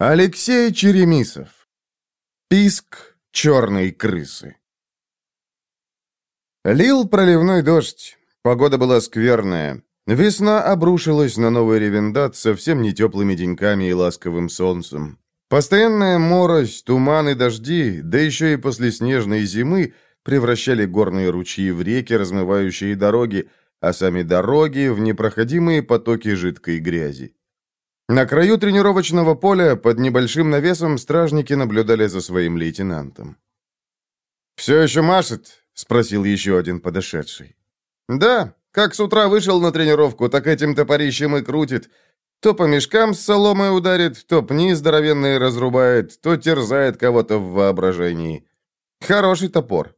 Алексей Черемисов. Писк черной крысы. Лил проливной дождь. Погода была скверная. Весна обрушилась на новый ревендат совсем не теплыми деньками и ласковым солнцем. Постоянная морось, туман и дожди, да еще и после снежной зимы, превращали горные ручьи в реки, размывающие дороги, а сами дороги в непроходимые потоки жидкой грязи. На краю тренировочного поля под небольшим навесом стражники наблюдали за своим лейтенантом. «Все еще машет?» — спросил еще один подошедший. «Да, как с утра вышел на тренировку, так этим топорищем и крутит. То по мешкам с соломой ударит, то пни здоровенные разрубает, то терзает кого-то в воображении. Хороший топор».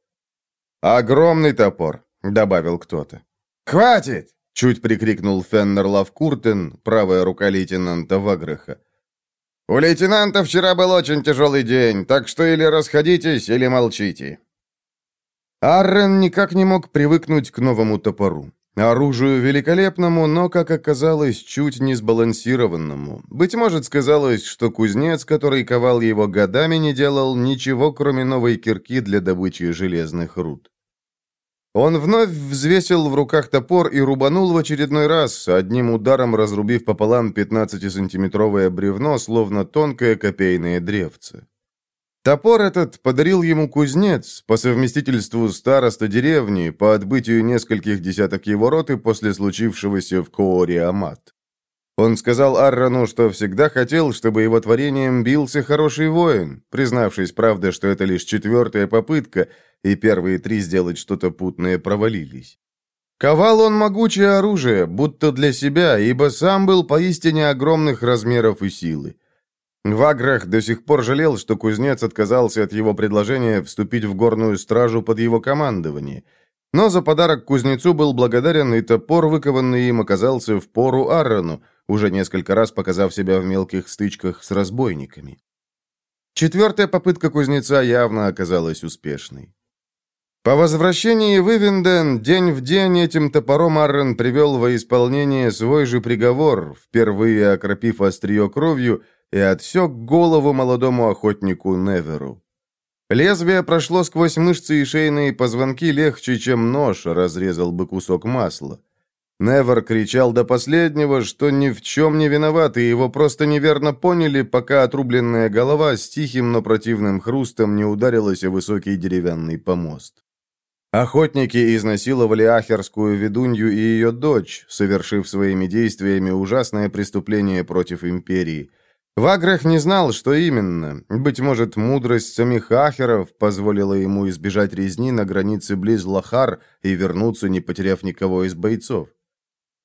«Огромный топор», — добавил кто-то. «Хватит!» Чуть прикрикнул Феннер Лавкуртен, правая рука лейтенанта Ваграха. «У лейтенанта вчера был очень тяжелый день, так что или расходитесь, или молчите». Аррен никак не мог привыкнуть к новому топору. Оружию великолепному, но, как оказалось, чуть не сбалансированному. Быть может, сказалось, что кузнец, который ковал его годами, не делал ничего, кроме новой кирки для добычи железных руд. Он вновь взвесил в руках топор и рубанул в очередной раз, одним ударом разрубив пополам 15-сантиметровое бревно, словно тонкое копейное древце. Топор этот подарил ему кузнец, по совместительству староста деревни, по отбытию нескольких десяток его роты после случившегося в Кооре Амат. Он сказал Аррану, что всегда хотел, чтобы его творением бился хороший воин, признавшись, правда, что это лишь четвертая попытка – и первые три сделать что-то путное провалились. Ковал он могучее оружие, будто для себя, ибо сам был поистине огромных размеров и силы. Ваграх до сих пор жалел, что кузнец отказался от его предложения вступить в горную стражу под его командование. Но за подарок кузнецу был благодарен, и топор, выкованный им, оказался в пору Аррону, уже несколько раз показав себя в мелких стычках с разбойниками. Четвертая попытка кузнеца явно оказалась успешной. По возвращении в Ивенден день в день этим топором Аррен привел во исполнение свой же приговор, впервые окропив острие кровью и отсек голову молодому охотнику Неверу. Лезвие прошло сквозь мышцы и шейные позвонки легче, чем нож разрезал бы кусок масла. Невер кричал до последнего, что ни в чем не виноват, и его просто неверно поняли, пока отрубленная голова с тихим, но противным хрустом не ударилась о высокий деревянный помост. Охотники изнасиловали ахерскую ведунью и ее дочь, совершив своими действиями ужасное преступление против империи. Ваграх не знал, что именно. Быть может, мудрость самих ахеров позволила ему избежать резни на границе близ Лохар и вернуться, не потеряв никого из бойцов.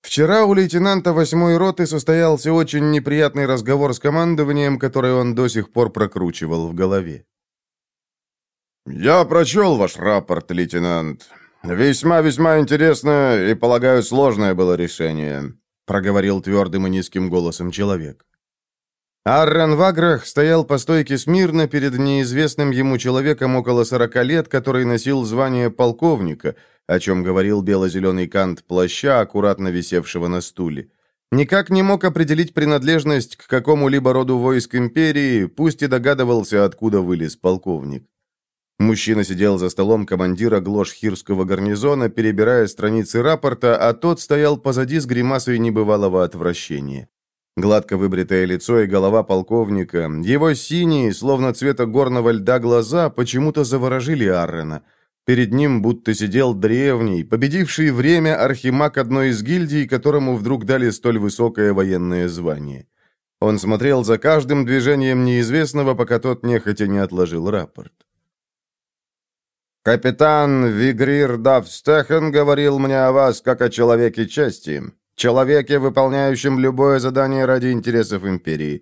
Вчера у лейтенанта восьмой роты состоялся очень неприятный разговор с командованием, который он до сих пор прокручивал в голове. «Я прочел ваш рапорт, лейтенант. Весьма-весьма интересное и, полагаю, сложное было решение», проговорил твердым и низким голосом человек. Аррен Ваграх стоял по стойке смирно перед неизвестным ему человеком около сорока лет, который носил звание полковника, о чем говорил бело-зеленый кант плаща, аккуратно висевшего на стуле. Никак не мог определить принадлежность к какому-либо роду войск империи, пусть и догадывался, откуда вылез полковник. Мужчина сидел за столом командира Глош-Хирского гарнизона, перебирая страницы рапорта, а тот стоял позади с гримасой небывалого отвращения. Гладко выбритое лицо и голова полковника, его синие, словно цвета горного льда глаза, почему-то заворожили Аррена. Перед ним будто сидел древний, победивший время архимаг одной из гильдий, которому вдруг дали столь высокое военное звание. Он смотрел за каждым движением неизвестного, пока тот нехотя не отложил рапорт. «Капитан Вигрир Давстехен говорил мне о вас как о человеке чести, человеке, выполняющем любое задание ради интересов империи.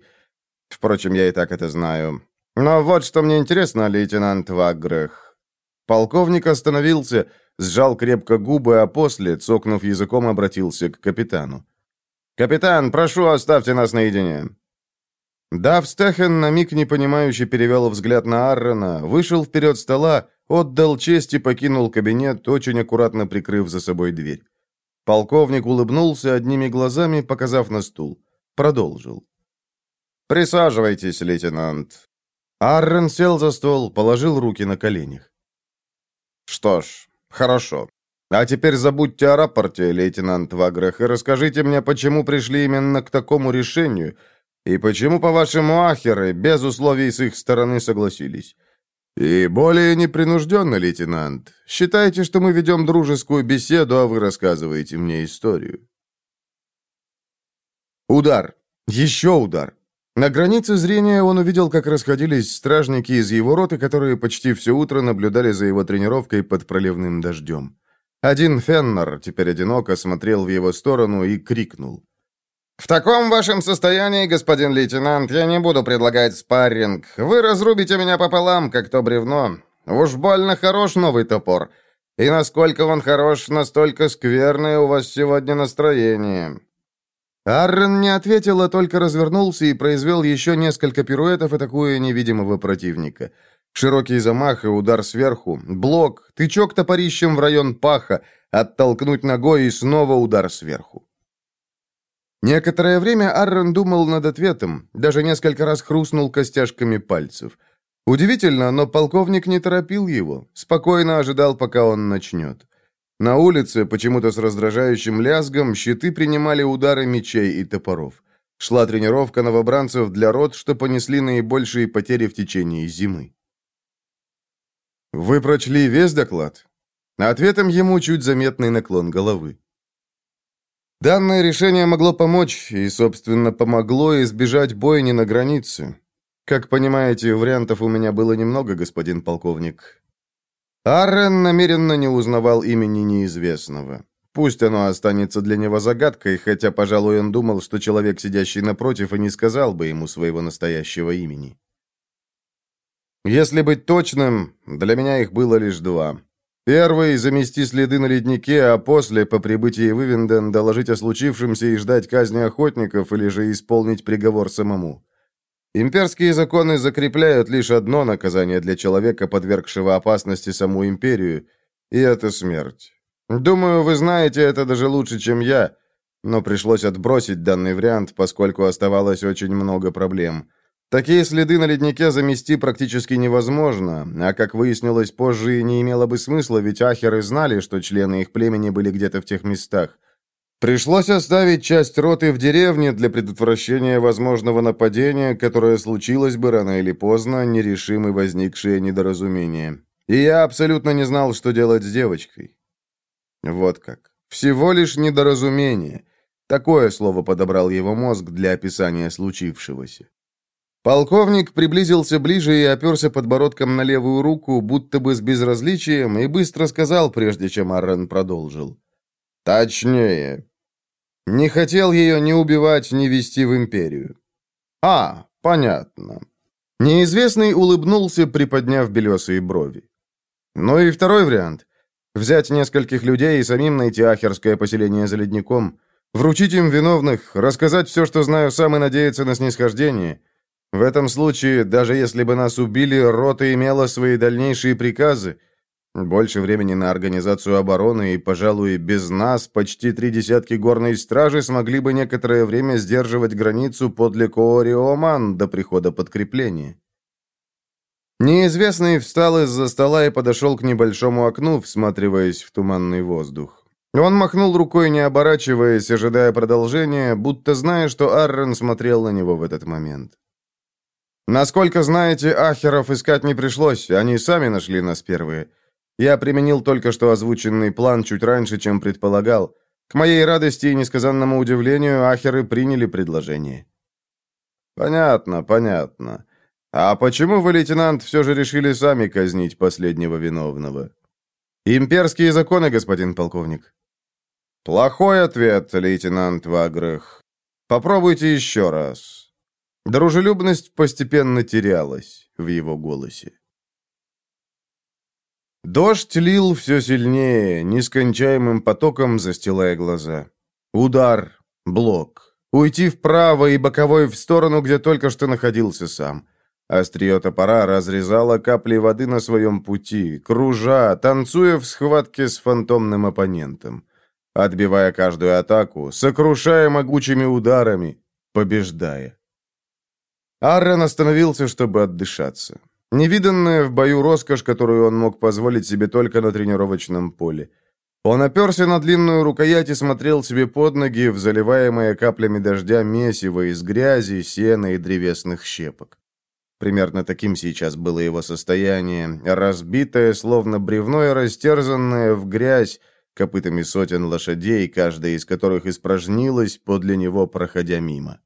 Впрочем, я и так это знаю. Но вот что мне интересно, лейтенант Вагрех». Полковник остановился, сжал крепко губы, а после, цокнув языком, обратился к капитану. «Капитан, прошу, оставьте нас наедине». Давстехен на миг непонимающе перевел взгляд на Аррона, вышел вперед стола, Отдал честь и покинул кабинет, очень аккуратно прикрыв за собой дверь. Полковник улыбнулся одними глазами, показав на стул. Продолжил. Присаживайтесь, лейтенант». Аррен сел за стол, положил руки на коленях. «Что ж, хорошо. А теперь забудьте о рапорте, лейтенант Ваграх, и расскажите мне, почему пришли именно к такому решению, и почему, по-вашему, ахеры без условий с их стороны согласились. И более непринужденно, лейтенант. Считайте, что мы ведем дружескую беседу, а вы рассказываете мне историю. Удар. Еще удар. На границе зрения он увидел, как расходились стражники из его роты, которые почти все утро наблюдали за его тренировкой под проливным дождем. Один Феннер, теперь одиноко, смотрел в его сторону и крикнул. «В таком вашем состоянии, господин лейтенант, я не буду предлагать спарринг. Вы разрубите меня пополам, как то бревно. Уж больно хорош новый топор. И насколько он хорош, настолько скверное у вас сегодня настроение». Аррен не ответил, а только развернулся и произвел еще несколько пируэтов, атакуя невидимого противника. Широкий замах и удар сверху, блок, тычок топорищем в район паха, оттолкнуть ногой и снова удар сверху. Некоторое время Аррен думал над ответом, даже несколько раз хрустнул костяшками пальцев. Удивительно, но полковник не торопил его, спокойно ожидал, пока он начнет. На улице, почему-то с раздражающим лязгом, щиты принимали удары мечей и топоров. Шла тренировка новобранцев для рот, что понесли наибольшие потери в течение зимы. «Вы прочли весь доклад?» Ответом ему чуть заметный наклон головы. Данное решение могло помочь, и, собственно, помогло избежать бойни на границе. Как понимаете, вариантов у меня было немного, господин полковник. Аррен намеренно не узнавал имени неизвестного. Пусть оно останется для него загадкой, хотя, пожалуй, он думал, что человек, сидящий напротив, и не сказал бы ему своего настоящего имени. Если быть точным, для меня их было лишь два. Первый — замести следы на леднике, а после, по прибытии в Ивенден, доложить о случившемся и ждать казни охотников или же исполнить приговор самому. Имперские законы закрепляют лишь одно наказание для человека, подвергшего опасности саму империю, и это смерть. Думаю, вы знаете это даже лучше, чем я, но пришлось отбросить данный вариант, поскольку оставалось очень много проблем. Такие следы на леднике замести практически невозможно, а как выяснилось позже, и не имело бы смысла, ведь ахеры знали, что члены их племени были где-то в тех местах. Пришлось оставить часть роты в деревне для предотвращения возможного нападения, которое случилось бы рано или поздно, нерешимы возникшие недоразумения. И я абсолютно не знал, что делать с девочкой. Вот как. Всего лишь недоразумение. Такое слово подобрал его мозг для описания случившегося. Полковник приблизился ближе и оперся подбородком на левую руку, будто бы с безразличием, и быстро сказал, прежде чем Аррен продолжил. «Точнее. Не хотел ее ни убивать, ни вести в империю». «А, понятно». Неизвестный улыбнулся, приподняв белесые брови. «Ну и второй вариант. Взять нескольких людей и самим найти ахерское поселение за ледником, вручить им виновных, рассказать все, что знаю сам, и надеяться на снисхождение». В этом случае, даже если бы нас убили, рота имела свои дальнейшие приказы. Больше времени на организацию обороны, и, пожалуй, без нас почти три десятки горной стражи смогли бы некоторое время сдерживать границу подле Коориоман до прихода подкрепления. Неизвестный встал из-за стола и подошел к небольшому окну, всматриваясь в туманный воздух. Он махнул рукой, не оборачиваясь, ожидая продолжения, будто зная, что Аррен смотрел на него в этот момент. Насколько знаете, ахеров искать не пришлось, они сами нашли нас первые. Я применил только что озвученный план чуть раньше, чем предполагал. К моей радости и несказанному удивлению, ахеры приняли предложение. Понятно, понятно. А почему вы, лейтенант, все же решили сами казнить последнего виновного? Имперские законы, господин полковник. Плохой ответ, лейтенант Ваграх. Попробуйте еще раз. Дружелюбность постепенно терялась в его голосе. Дождь лил все сильнее, нескончаемым потоком застилая глаза. Удар, блок, уйти вправо и боковой в сторону, где только что находился сам. Острие топора разрезало капли воды на своем пути, кружа, танцуя в схватке с фантомным оппонентом. Отбивая каждую атаку, сокрушая могучими ударами, побеждая. Аррен остановился, чтобы отдышаться. Невиданная в бою роскошь, которую он мог позволить себе только на тренировочном поле. Он оперся на длинную рукоять и смотрел себе под ноги в заливаемое каплями дождя месиво из грязи, сена и древесных щепок. Примерно таким сейчас было его состояние, разбитое, словно бревно и растерзанное в грязь, копытами сотен лошадей, каждая из которых испражнилась подле него, проходя мимо.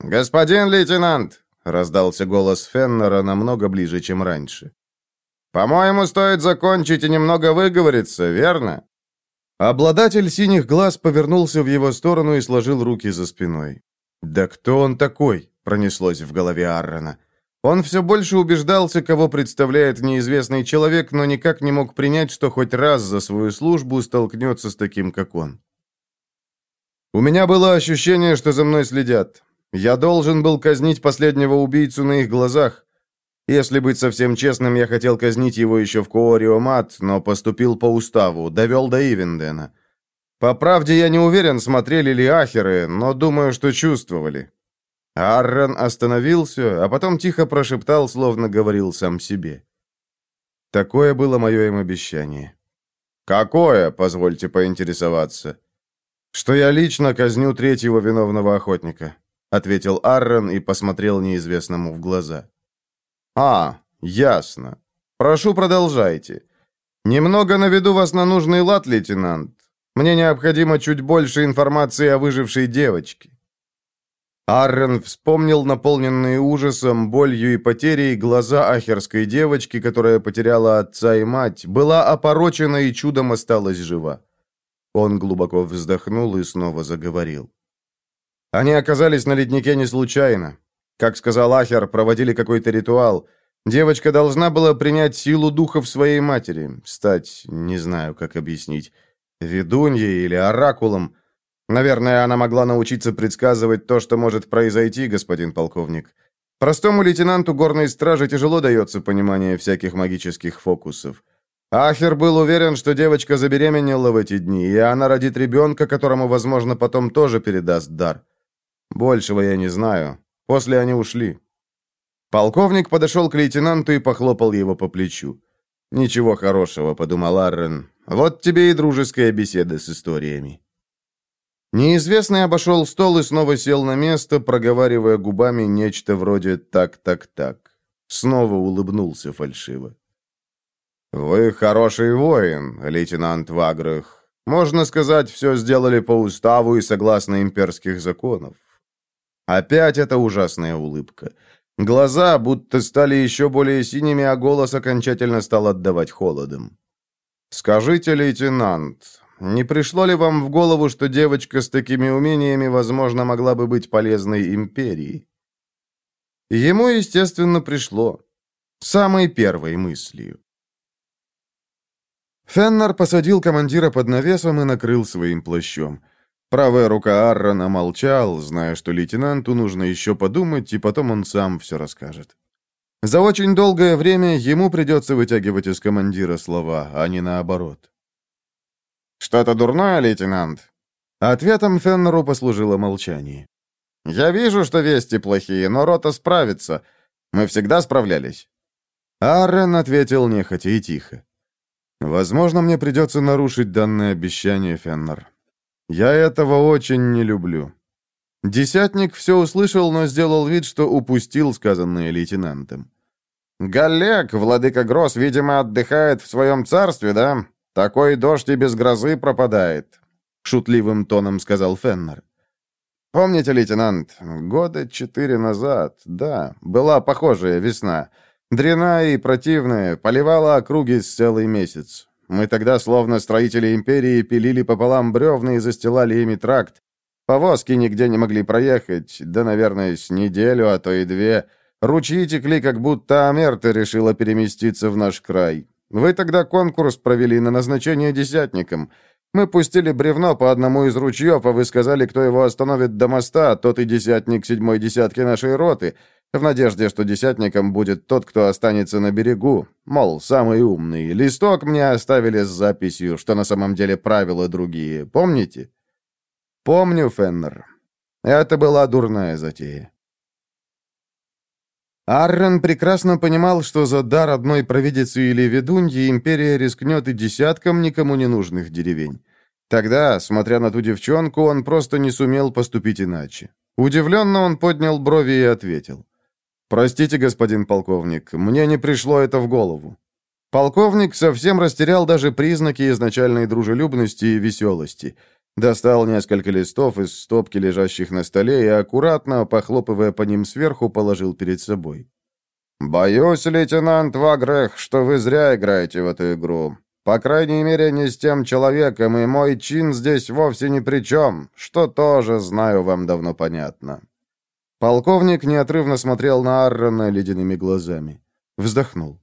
«Господин лейтенант!» — раздался голос Феннера намного ближе, чем раньше. «По-моему, стоит закончить и немного выговориться, верно?» Обладатель синих глаз повернулся в его сторону и сложил руки за спиной. «Да кто он такой?» — пронеслось в голове Аррона. Он все больше убеждался, кого представляет неизвестный человек, но никак не мог принять, что хоть раз за свою службу столкнется с таким, как он. «У меня было ощущение, что за мной следят. Я должен был казнить последнего убийцу на их глазах. Если быть совсем честным, я хотел казнить его еще в Коориомат, но поступил по уставу, довел до Ивендена. По правде, я не уверен, смотрели ли ахеры, но думаю, что чувствовали. Аррен остановился, а потом тихо прошептал, словно говорил сам себе. Такое было мое им обещание. «Какое?» — позвольте поинтересоваться. «Что я лично казню третьего виновного охотника», — ответил Аррен и посмотрел неизвестному в глаза. «А, ясно. Прошу, продолжайте. Немного наведу вас на нужный лад, лейтенант. Мне необходимо чуть больше информации о выжившей девочке». Аррен вспомнил наполненные ужасом, болью и потерей глаза ахерской девочки, которая потеряла отца и мать, была опорочена и чудом осталась жива. Он глубоко вздохнул и снова заговорил. Они оказались на леднике не случайно. Как сказал Ахер, проводили какой-то ритуал. Девочка должна была принять силу духов своей матери, стать, не знаю, как объяснить, ведуньей или оракулом. Наверное, она могла научиться предсказывать то, что может произойти, господин полковник. Простому лейтенанту горной стражи тяжело дается понимание всяких магических фокусов. Ахер был уверен, что девочка забеременела в эти дни, и она родит ребенка, которому, возможно, потом тоже передаст дар. Большего я не знаю, После они ушли. Полковник подошел к лейтенанту и похлопал его по плечу. «Ничего хорошего», — подумал Аррен. «Вот тебе и дружеская беседа с историями». Неизвестный обошел стол и снова сел на место, проговаривая губами нечто вроде «так-так-так». Снова улыбнулся фальшиво. «Вы хороший воин, лейтенант Ваграх. Можно сказать, все сделали по уставу и согласно имперских законов. Опять эта ужасная улыбка. Глаза будто стали еще более синими, а голос окончательно стал отдавать холодом. «Скажите, лейтенант, не пришло ли вам в голову, что девочка с такими умениями, возможно, могла бы быть полезной империи?» Ему, естественно, пришло. Самой первой мыслью. Феннер посадил командира под навесом и накрыл своим плащом. Правая рука Аррона молчал, зная, что лейтенанту нужно еще подумать, и потом он сам все расскажет. За очень долгое время ему придется вытягивать из командира слова, а не наоборот. «Что-то дурное, лейтенант?» Ответом Феннеру послужило молчание. «Я вижу, что вести плохие, но рота справится. Мы всегда справлялись». Аррен ответил нехотя и тихо. «Возможно, мне придется нарушить данное обещание, Феннер. Я этого очень не люблю». Десятник все услышал, но сделал вид, что упустил сказанное лейтенантом. «Галек, владыка Гроз, видимо, отдыхает в своем царстве, да? Такой дождь и без грозы пропадает», — шутливым тоном сказал Феннер. «Помните, лейтенант, года четыре назад, да, была похожая весна. Дряная и противная, поливала округи с целый месяц. Мы тогда, словно строители империи, пилили пополам бревна и застилали ими тракт. Повозки нигде не могли проехать, да, наверное, с неделю, а то и две. Ручьи текли, как будто Амерта решила переместиться в наш край. Вы тогда конкурс провели на назначение десятником. Мы пустили бревно по одному из ручьев, а вы сказали, кто его остановит до моста, тот и десятник седьмой десятки нашей роты в надежде, что десятником будет тот, кто останется на берегу. Мол, самый умный. Листок мне оставили с записью, что на самом деле правила другие. Помните? Помню, Феннер. Это была дурная затея. Аррен прекрасно понимал, что за дар одной провидицы или ведуньи империя рискнет и десяткам никому не нужных деревень. Тогда, смотря на ту девчонку, он просто не сумел поступить иначе. Удивленно он поднял брови и ответил. «Простите, господин полковник, мне не пришло это в голову». Полковник совсем растерял даже признаки изначальной дружелюбности и веселости. Достал несколько листов из стопки, лежащих на столе, и аккуратно, похлопывая по ним сверху, положил перед собой. «Боюсь, лейтенант Вагрех, что вы зря играете в эту игру. По крайней мере, не с тем человеком, и мой чин здесь вовсе ни при чем, что тоже, знаю, вам давно понятно». Полковник неотрывно смотрел на Аррона ледяными глазами. Вздохнул.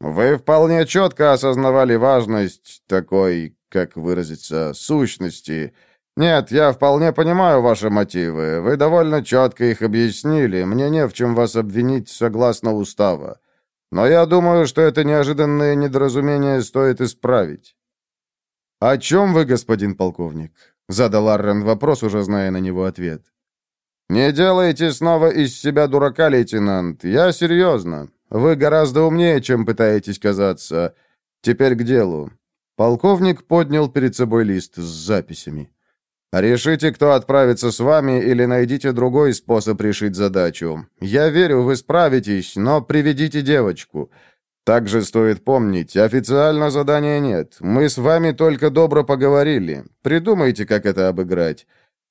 «Вы вполне четко осознавали важность такой, как выразиться, сущности. Нет, я вполне понимаю ваши мотивы. Вы довольно четко их объяснили. Мне не в чем вас обвинить согласно устава. Но я думаю, что это неожиданное недоразумение стоит исправить». «О чем вы, господин полковник?» — задал Аррен вопрос, уже зная на него ответ. «Не делайте снова из себя дурака, лейтенант. Я серьезно. Вы гораздо умнее, чем пытаетесь казаться. Теперь к делу». Полковник поднял перед собой лист с записями. «Решите, кто отправится с вами, или найдите другой способ решить задачу. Я верю, вы справитесь, но приведите девочку. Также стоит помнить, официально задания нет. Мы с вами только добро поговорили. Придумайте, как это обыграть.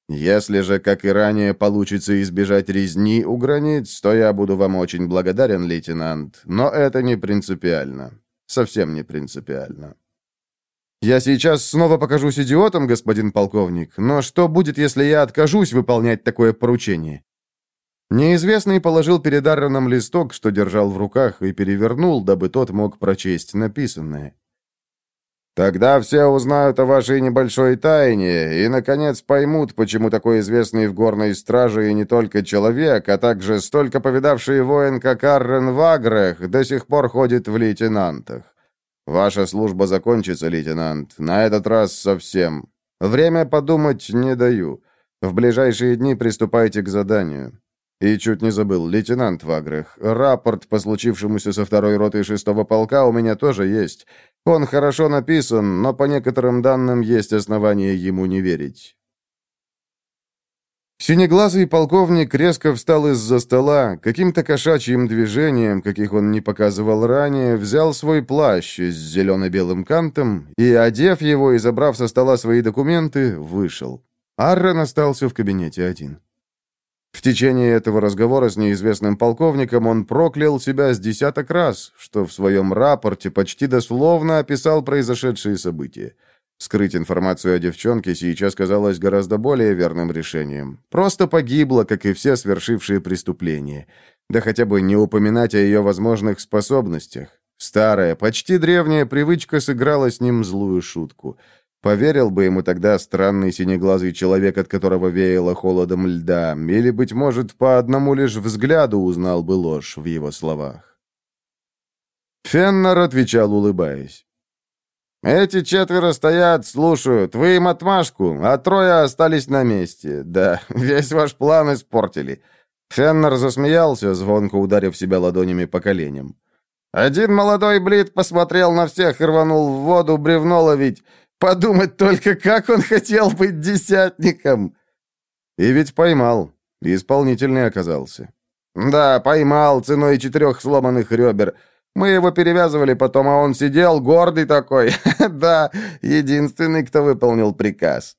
Если же, как и ранее, получится избежать резни у границ, то я буду вам очень благодарен, лейтенант. Но это не принципиально. Совсем не принципиально. Я сейчас снова покажусь идиотом, господин полковник, но что будет, если я откажусь выполнять такое поручение? Неизвестный положил перед Арроном листок, что держал в руках, и перевернул, дабы тот мог прочесть написанное. «Тогда все узнают о вашей небольшой тайне и, наконец, поймут, почему такой известный в горной страже и не только человек, а также столько повидавший воин, как Аррен Вагрех, до сих пор ходит в лейтенантах. «Ваша служба закончится, лейтенант. На этот раз совсем. Время подумать не даю. В ближайшие дни приступайте к заданию». И чуть не забыл, лейтенант Вагрех, рапорт по случившемуся со второй роты шестого полка у меня тоже есть. Он хорошо написан, но по некоторым данным есть основания ему не верить. Синеглазый полковник резко встал из-за стола, каким-то кошачьим движением, каких он не показывал ранее, взял свой плащ с зелено-белым кантом и, одев его и забрав со стола свои документы, вышел. Аррен остался в кабинете один. В течение этого разговора с неизвестным полковником он проклял себя с десяток раз, что в своем рапорте почти дословно описал произошедшие события. Скрыть информацию о девчонке сейчас казалось гораздо более верным решением. Просто погибла, как и все свершившие преступления. Да хотя бы не упоминать о ее возможных способностях. Старая, почти древняя привычка сыграла с ним злую шутку. Поверил бы ему тогда странный синеглазый человек, от которого веяло холодом льда, или, быть может, по одному лишь взгляду узнал бы ложь в его словах. Феннер отвечал, улыбаясь. Эти четверо стоят, слушают, вы им отмашку, а трое остались на месте. Да, весь ваш план испортили». Феннер засмеялся, звонко ударив себя ладонями по коленям. «Один молодой блид посмотрел на всех и рванул в воду бревно ловить. Подумать только, как он хотел быть десятником!» И ведь поймал. Исполнительный оказался. «Да, поймал ценой четырех сломанных ребер». Мы его перевязывали потом, а он сидел, гордый такой. Да, единственный, кто выполнил приказ.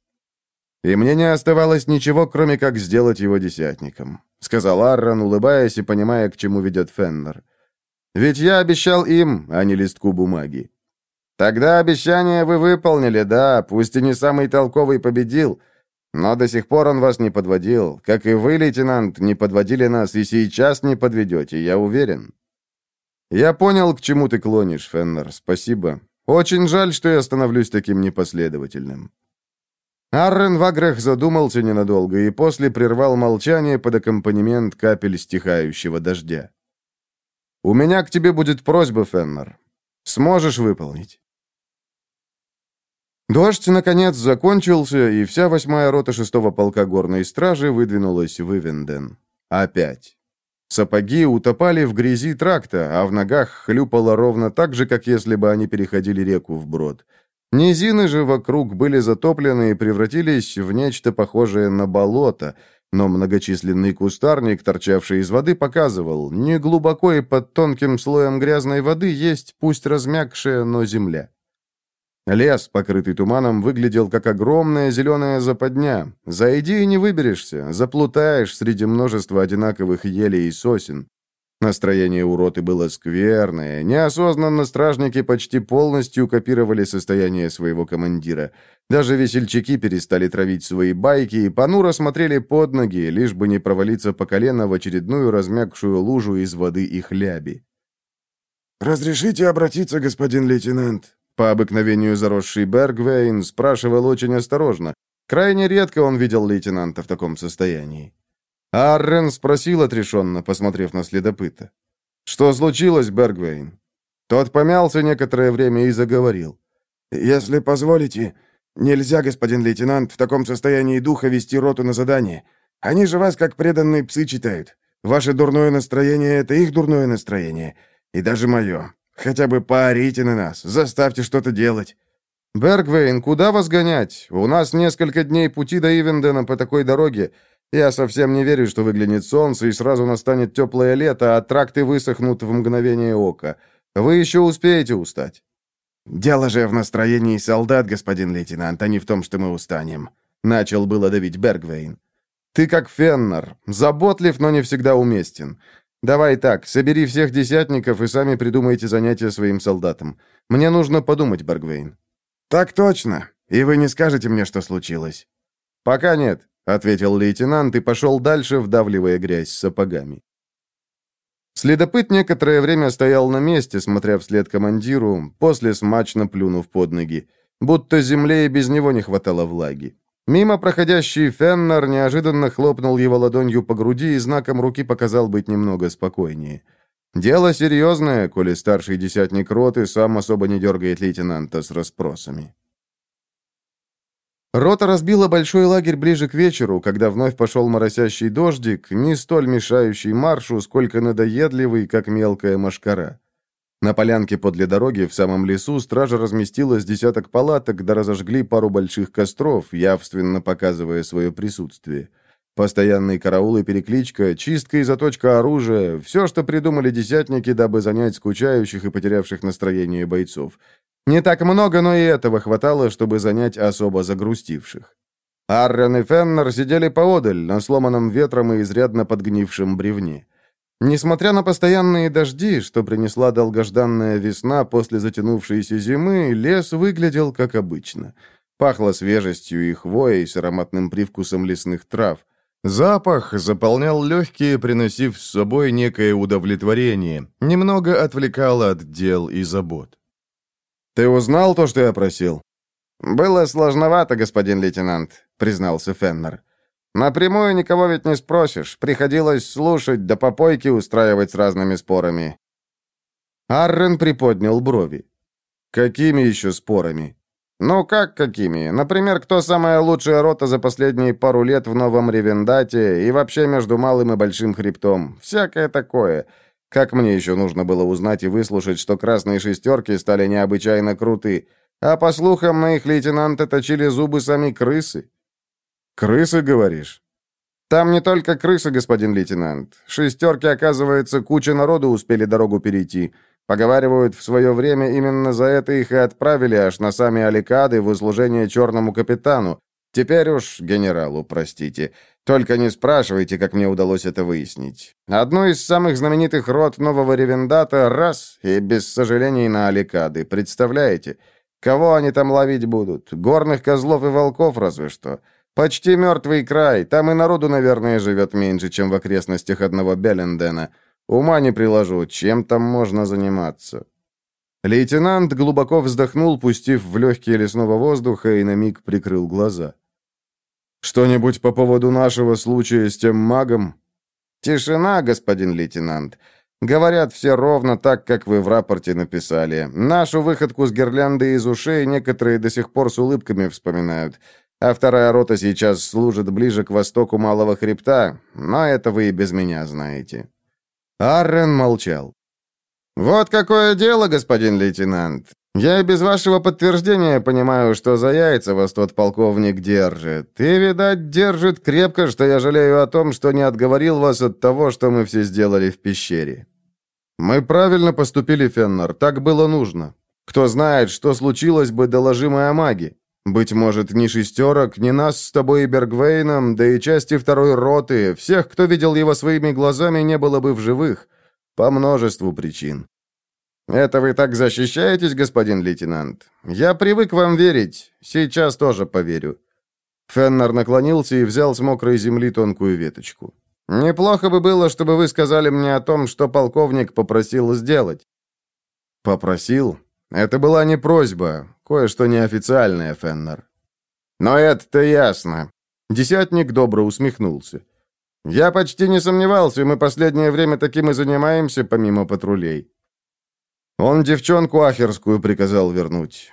И мне не оставалось ничего, кроме как сделать его десятником, сказал Аррон, улыбаясь и понимая, к чему ведет Феннер. Ведь я обещал им, а не листку бумаги. Тогда обещание вы выполнили, да, пусть и не самый толковый победил, но до сих пор он вас не подводил, как и вы, лейтенант, не подводили нас и сейчас не подведете, я уверен. «Я понял, к чему ты клонишь, Феннер, спасибо. Очень жаль, что я становлюсь таким непоследовательным». Аррен Ваграх задумался ненадолго и после прервал молчание под аккомпанемент капель стихающего дождя. «У меня к тебе будет просьба, Феннер. Сможешь выполнить?» Дождь, наконец, закончился, и вся восьмая рота шестого полка горной стражи выдвинулась в Ивенден. Опять. Сапоги утопали в грязи тракта, а в ногах хлюпало ровно так же, как если бы они переходили реку вброд. Низины же вокруг были затоплены и превратились в нечто похожее на болото, но многочисленный кустарник, торчавший из воды, показывал, не глубоко и под тонким слоем грязной воды есть пусть размягшая, но земля. Лес, покрытый туманом, выглядел как огромная зеленая западня. Зайди и не выберешься, заплутаешь среди множества одинаковых елей и сосен. Настроение у было скверное. Неосознанно стражники почти полностью копировали состояние своего командира. Даже весельчаки перестали травить свои байки и понуро смотрели под ноги, лишь бы не провалиться по колено в очередную размягшую лужу из воды и хляби. «Разрешите обратиться, господин лейтенант?» По обыкновению заросший Бергвейн спрашивал очень осторожно. Крайне редко он видел лейтенанта в таком состоянии. Аррен спросил отрешенно, посмотрев на следопыта. «Что случилось, Бергвейн?» Тот помялся некоторое время и заговорил. «Если позволите, нельзя, господин лейтенант, в таком состоянии духа вести роту на задание. Они же вас как преданные псы читают. Ваше дурное настроение — это их дурное настроение. И даже мое. Хотя бы поорите на нас, заставьте что-то делать». «Бергвейн, куда вас гонять? У нас несколько дней пути до Ивендена по такой дороге. Я совсем не верю, что выглянет солнце и сразу настанет теплое лето, а тракты высохнут в мгновение ока. Вы еще успеете устать». «Дело же в настроении солдат, господин лейтенант, а не в том, что мы устанем», — начал было давить Бергвейн. «Ты как Феннер, заботлив, но не всегда уместен. «Давай так, собери всех десятников и сами придумайте занятия своим солдатам. Мне нужно подумать, Баргвейн». «Так точно. И вы не скажете мне, что случилось?» «Пока нет», — ответил лейтенант и пошел дальше, вдавливая грязь сапогами. Следопыт некоторое время стоял на месте, смотря вслед командиру, после смачно плюнув под ноги, будто земле и без него не хватало влаги. Мимо проходящий Феннер неожиданно хлопнул его ладонью по груди и знаком руки показал быть немного спокойнее. Дело серьезное, коли старший десятник роты сам особо не дергает лейтенанта с расспросами. Рота разбила большой лагерь ближе к вечеру, когда вновь пошел моросящий дождик, не столь мешающий маршу, сколько надоедливый, как мелкая машкара. На полянке подле дороги в самом лесу стража разместила десяток палаток, да разожгли пару больших костров, явственно показывая свое присутствие. Постоянный караул и перекличка, чистка и заточка оружия – все, что придумали десятники, дабы занять скучающих и потерявших настроение бойцов. Не так много, но и этого хватало, чтобы занять особо загрустивших. Аррен и Феннер сидели поодаль, на сломанном ветром и изрядно подгнившем бревне. Несмотря на постоянные дожди, что принесла долгожданная весна после затянувшейся зимы, лес выглядел как обычно. Пахло свежестью и хвоей с ароматным привкусом лесных трав. Запах заполнял легкие, приносив с собой некое удовлетворение, немного отвлекало от дел и забот. «Ты узнал то, что я просил?» «Было сложновато, господин лейтенант», — признался Феннер. Напрямую никого ведь не спросишь. Приходилось слушать, да попойки устраивать с разными спорами. Аррен приподнял брови. Какими еще спорами? Ну как какими? Например, кто самая лучшая рота за последние пару лет в Новом Ревендате и вообще между Малым и Большим Хребтом. Всякое такое. Как мне еще нужно было узнать и выслушать, что красные шестерки стали необычайно круты, а по слухам на их лейтенанта точили зубы сами крысы. «Крысы, говоришь?» «Там не только крысы, господин лейтенант. Шестерки, оказывается, куча народу успели дорогу перейти. Поговаривают, в свое время именно за это их и отправили аж на сами Аликады в услужение черному капитану. Теперь уж генералу, простите. Только не спрашивайте, как мне удалось это выяснить. Одну из самых знаменитых род Нового Ревендата раз, и без сожалений на Аликады. Представляете? Кого они там ловить будут? Горных козлов и волков разве что». «Почти мертвый край. Там и народу, наверное, живет меньше, чем в окрестностях одного Беллендена. Ума не приложу, чем там можно заниматься». Лейтенант глубоко вздохнул, пустив в легкие лесного воздуха, и на миг прикрыл глаза. «Что-нибудь по поводу нашего случая с тем магом?» «Тишина, господин лейтенант. Говорят все ровно так, как вы в рапорте написали. Нашу выходку с гирляндой из ушей некоторые до сих пор с улыбками вспоминают а вторая рота сейчас служит ближе к востоку Малого Хребта, но это вы и без меня знаете». Аррен молчал. «Вот какое дело, господин лейтенант. Я и без вашего подтверждения понимаю, что за яйца вас тот полковник держит. И, видать, держит крепко, что я жалею о том, что не отговорил вас от того, что мы все сделали в пещере. Мы правильно поступили, Феннер, так было нужно. Кто знает, что случилось бы, доложи о маге. Быть может, ни шестерок, ни нас с тобой и Бергвейном, да и части второй роты, всех, кто видел его своими глазами, не было бы в живых. По множеству причин. «Это вы так защищаетесь, господин лейтенант? Я привык вам верить. Сейчас тоже поверю». Феннер наклонился и взял с мокрой земли тонкую веточку. «Неплохо бы было, чтобы вы сказали мне о том, что полковник попросил сделать». «Попросил? Это была не просьба, кое-что неофициальное, Феннер». «Но это-то ясно». Десятник добро усмехнулся. «Я почти не сомневался, мы последнее время таким и занимаемся, помимо патрулей. Он девчонку ахерскую приказал вернуть.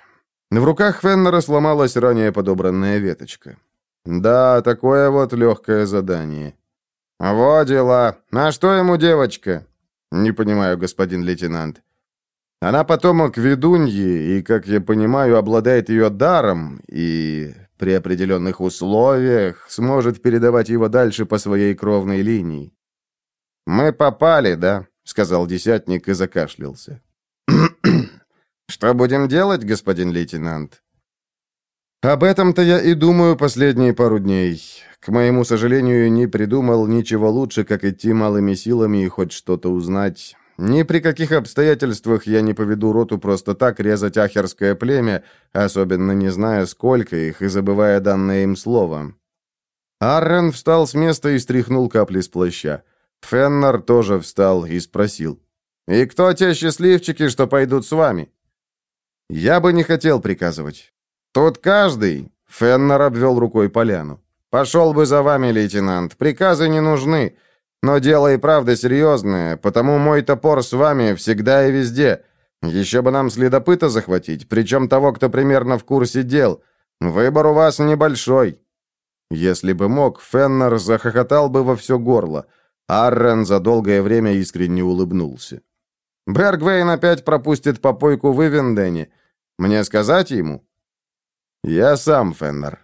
В руках Феннера сломалась ранее подобранная веточка. Да, такое вот легкое задание. Вот дела. А что ему девочка? Не понимаю, господин лейтенант. Она потомок ведуньи, и, как я понимаю, обладает ее даром, и при определенных условиях сможет передавать его дальше по своей кровной линии. «Мы попали, да?» — сказал десятник и закашлялся. «Что будем делать, господин лейтенант?» «Об этом-то я и думаю последние пару дней. К моему сожалению, не придумал ничего лучше, как идти малыми силами и хоть что-то узнать. Ни при каких обстоятельствах я не поведу роту просто так резать ахерское племя, особенно не зная, сколько их, и забывая данное им слово». Аррен встал с места и стряхнул капли с плаща. Феннер тоже встал и спросил. «И кто те счастливчики, что пойдут с вами?» «Я бы не хотел приказывать. Тут каждый...» Феннер обвел рукой поляну. «Пошел бы за вами, лейтенант. Приказы не нужны. Но дело и правда серьезное, потому мой топор с вами всегда и везде. Еще бы нам следопыта захватить, причем того, кто примерно в курсе дел. Выбор у вас небольшой». Если бы мог, Феннер захохотал бы во все горло. Аррен за долгое время искренне улыбнулся. Бергвейн опять пропустит попойку в Ивендене. Мне сказать ему? Я сам, Феннер.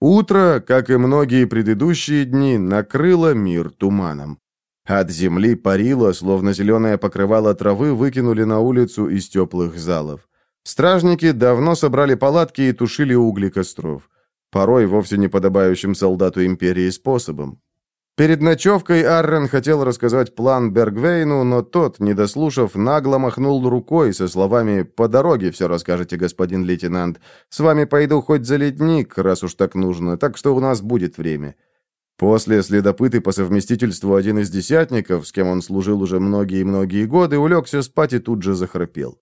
Утро, как и многие предыдущие дни, накрыло мир туманом. От земли парило, словно зеленое покрывало травы выкинули на улицу из теплых залов. Стражники давно собрали палатки и тушили угли костров. Порой вовсе не подобающим солдату империи способом. Перед ночевкой Аррен хотел рассказать план Бергвейну, но тот, не дослушав, нагло махнул рукой со словами «По дороге все расскажете, господин лейтенант. С вами пойду хоть за ледник, раз уж так нужно, так что у нас будет время». После следопыты по совместительству один из десятников, с кем он служил уже многие-многие годы, улегся спать и тут же захрапел.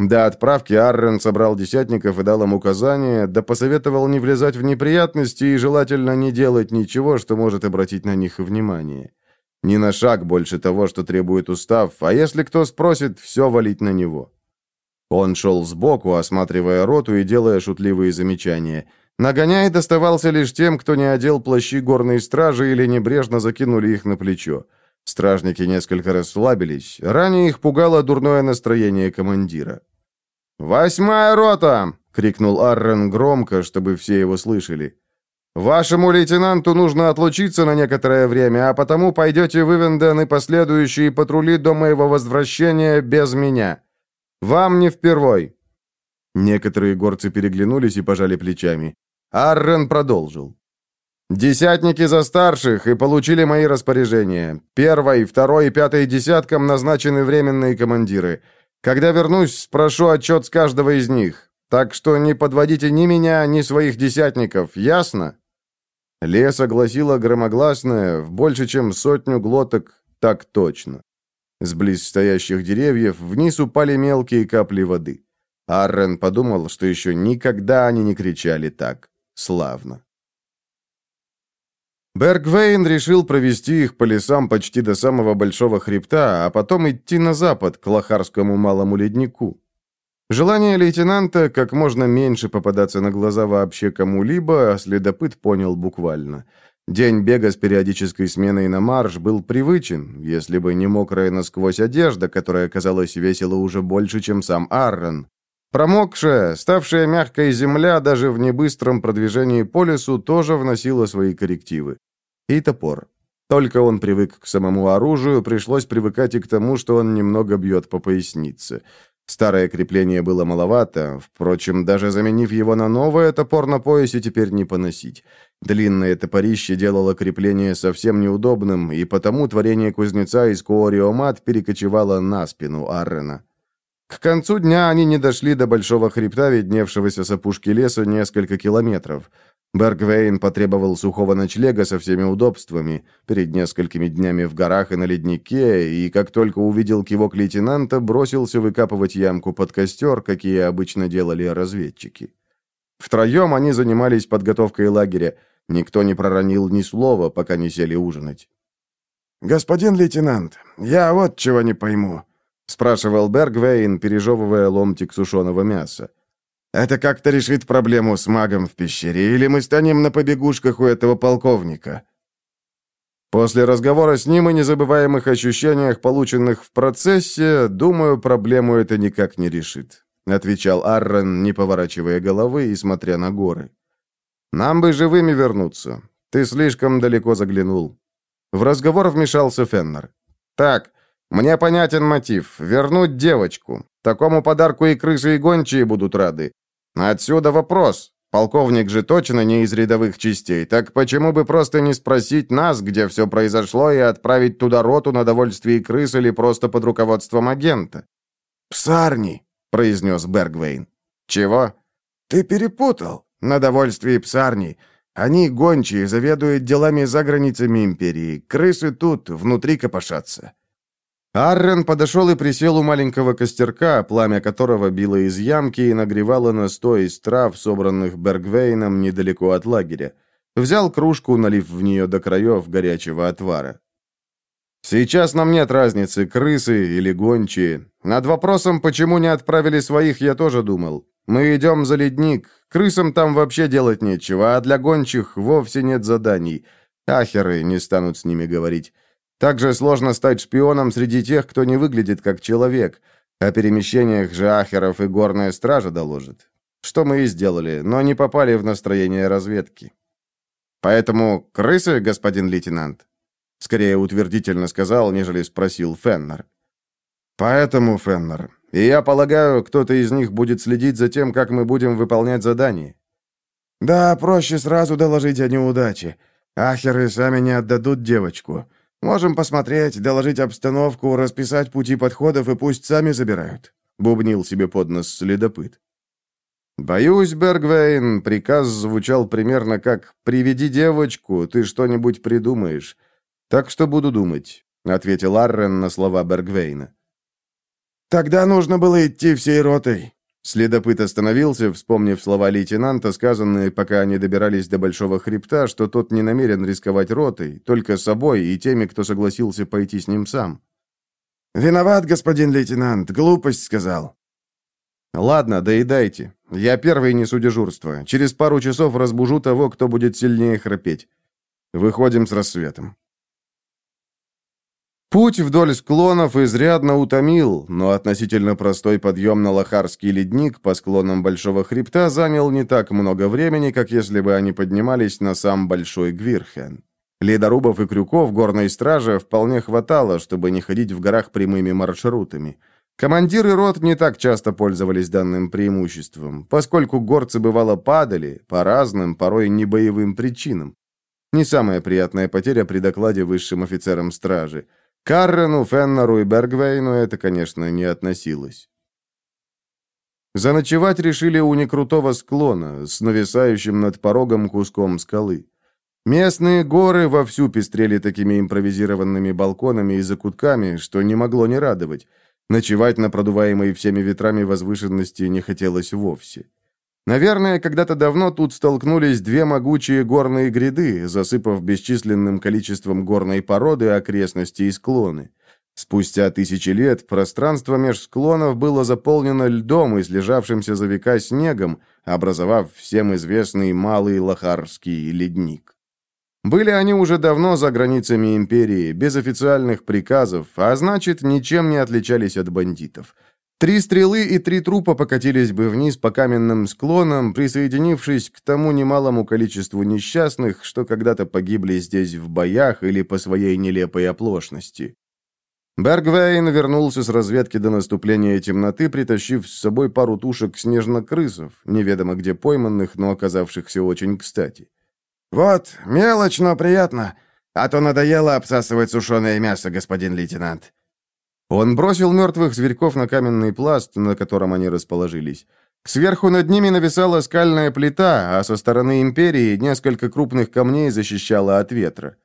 До отправки Аррен собрал десятников и дал им указания, да посоветовал не влезать в неприятности и желательно не делать ничего, что может обратить на них внимание. Ни на шаг больше того, что требует устав, а если кто спросит, все валить на него. Он шел сбоку, осматривая роту и делая шутливые замечания. Нагоняй доставался лишь тем, кто не одел плащи горной стражи или небрежно закинули их на плечо. Стражники несколько расслабились. Ранее их пугало дурное настроение командира. «Восьмая рота!» — крикнул Аррен громко, чтобы все его слышали. «Вашему лейтенанту нужно отлучиться на некоторое время, а потому пойдете в Ивенден и последующие патрули до моего возвращения без меня. Вам не впервой». Некоторые горцы переглянулись и пожали плечами. Аррен продолжил. «Десятники за старших и получили мои распоряжения. Первой, второй и пятой десяткам назначены временные командиры. Когда вернусь, спрошу отчет с каждого из них. Так что не подводите ни меня, ни своих десятников, ясно?» Лес огласила громогласное, в больше чем сотню глоток, так точно. С близ стоящих деревьев вниз упали мелкие капли воды. Аррен подумал, что еще никогда они не кричали так славно. Бергвейн решил провести их по лесам почти до самого большого хребта, а потом идти на запад, к Лохарскому малому леднику. Желание лейтенанта как можно меньше попадаться на глаза вообще кому-либо, а следопыт понял буквально. День бега с периодической сменой на марш был привычен, если бы не мокрая насквозь одежда, которая, казалось, весила уже больше, чем сам Аррен. Промокшая, ставшая мягкой земля даже в небыстром продвижении по лесу тоже вносила свои коррективы. И топор. Только он привык к самому оружию, пришлось привыкать и к тому, что он немного бьет по пояснице. Старое крепление было маловато, впрочем, даже заменив его на новое, топор на поясе теперь не поносить. Длинное топорище делало крепление совсем неудобным, и потому творение кузнеца из Коориомат перекочевало на спину Аррена. К концу дня они не дошли до большого хребта, видневшегося с опушки леса несколько километров. Бергвейн потребовал сухого ночлега со всеми удобствами, перед несколькими днями в горах и на леднике, и как только увидел кивок лейтенанта, бросился выкапывать ямку под костер, какие обычно делали разведчики. Втроем они занимались подготовкой лагеря. Никто не проронил ни слова, пока не сели ужинать. «Господин лейтенант, я вот чего не пойму», — спрашивал Бергвейн, пережевывая ломтик сушеного мяса. Это как-то решит проблему с магом в пещере, или мы станем на побегушках у этого полковника?» После разговора с ним и незабываемых ощущениях, полученных в процессе, думаю, проблему это никак не решит», — отвечал Аррен, не поворачивая головы и смотря на горы. «Нам бы живыми вернуться. Ты слишком далеко заглянул». В разговор вмешался Феннер. «Так, мне понятен мотив. Вернуть девочку. Такому подарку и крысы, и гончие будут рады. Отсюда вопрос. Полковник же точно не из рядовых частей, так почему бы просто не спросить нас, где все произошло, и отправить туда роту на довольствие крыс или просто под руководством агента?» «Псарни», — произнес Бергвейн. «Чего?» «Ты перепутал. На довольствие псарни. Они гончие, заведуют делами за границами империи. Крысы тут, внутри копошатся». Аррен подошел и присел у маленького костерка, пламя которого било из ямки и нагревало настой из трав, собранных Бергвейном недалеко от лагеря. Взял кружку, налив в нее до краев горячего отвара. «Сейчас нам нет разницы, крысы или гончие. Над вопросом, почему не отправили своих, я тоже думал. Мы идем за ледник. Крысам там вообще делать нечего, а для гончих вовсе нет заданий. Ахеры не станут с ними говорить. Также сложно стать шпионом среди тех, кто не выглядит как человек. О перемещениях же ахеров и горная стража доложит. Что мы и сделали, но не попали в настроение разведки. Поэтому крысы, господин лейтенант? Скорее утвердительно сказал, нежели спросил Феннер. Поэтому, Феннер, и я полагаю, кто-то из них будет следить за тем, как мы будем выполнять задание. Да, проще сразу доложить о неудаче. Ахеры сами не отдадут девочку. Можем посмотреть, доложить обстановку, расписать пути подходов и пусть сами забирают», — бубнил себе под нос следопыт. «Боюсь, Бергвейн, приказ звучал примерно как «Приведи девочку, ты что-нибудь придумаешь». Так что буду думать», — ответил Аррен на слова Бергвейна. «Тогда нужно было идти всей ротой», Следопыт остановился, вспомнив слова лейтенанта, сказанные, пока они добирались до Большого Хребта, что тот не намерен рисковать ротой, только собой и теми, кто согласился пойти с ним сам. «Виноват, господин лейтенант, глупость сказал». «Ладно, доедайте. Я первый несу дежурство. Через пару часов разбужу того, кто будет сильнее храпеть. Выходим с рассветом». Путь вдоль склонов изрядно утомил, но относительно простой подъем на Лохарский ледник по склонам Большого Хребта занял не так много времени, как если бы они поднимались на сам Большой Гвирхен. Ледорубов и крюков горной стражи вполне хватало, чтобы не ходить в горах прямыми маршрутами. Командиры рот не так часто пользовались данным преимуществом, поскольку горцы бывало падали по разным, порой не боевым причинам. Не самая приятная потеря при докладе высшим офицерам стражи – Каррену, Феннеру и Бергвейну это, конечно, не относилось. Заночевать решили у некрутого склона, с нависающим над порогом куском скалы. Местные горы вовсю пестрели такими импровизированными балконами и закутками, что не могло не радовать. Ночевать на продуваемой всеми ветрами возвышенности не хотелось вовсе. Наверное, когда-то давно тут столкнулись две могучие горные гряды, засыпав бесчисленным количеством горной породы окрестности и склоны. Спустя тысячи лет пространство меж склонов было заполнено льдом и слежавшимся за века снегом, образовав всем известный Малый Лохарский ледник. Были они уже давно за границами империи, без официальных приказов, а значит, ничем не отличались от бандитов. Три стрелы и три трупа покатились бы вниз по каменным склонам, присоединившись к тому немалому количеству несчастных, что когда-то погибли здесь в боях или по своей нелепой оплошности. Бергвейн вернулся с разведки до наступления темноты, притащив с собой пару тушек снежнокрысов, неведомо где пойманных, но оказавшихся очень кстати. «Вот, мелочь, но приятно, а то надоело обсасывать сушеное мясо, господин лейтенант». Он бросил мертвых зверьков на каменный пласт, на котором они расположились. Сверху над ними нависала скальная плита, а со стороны империи несколько крупных камней защищала от ветра.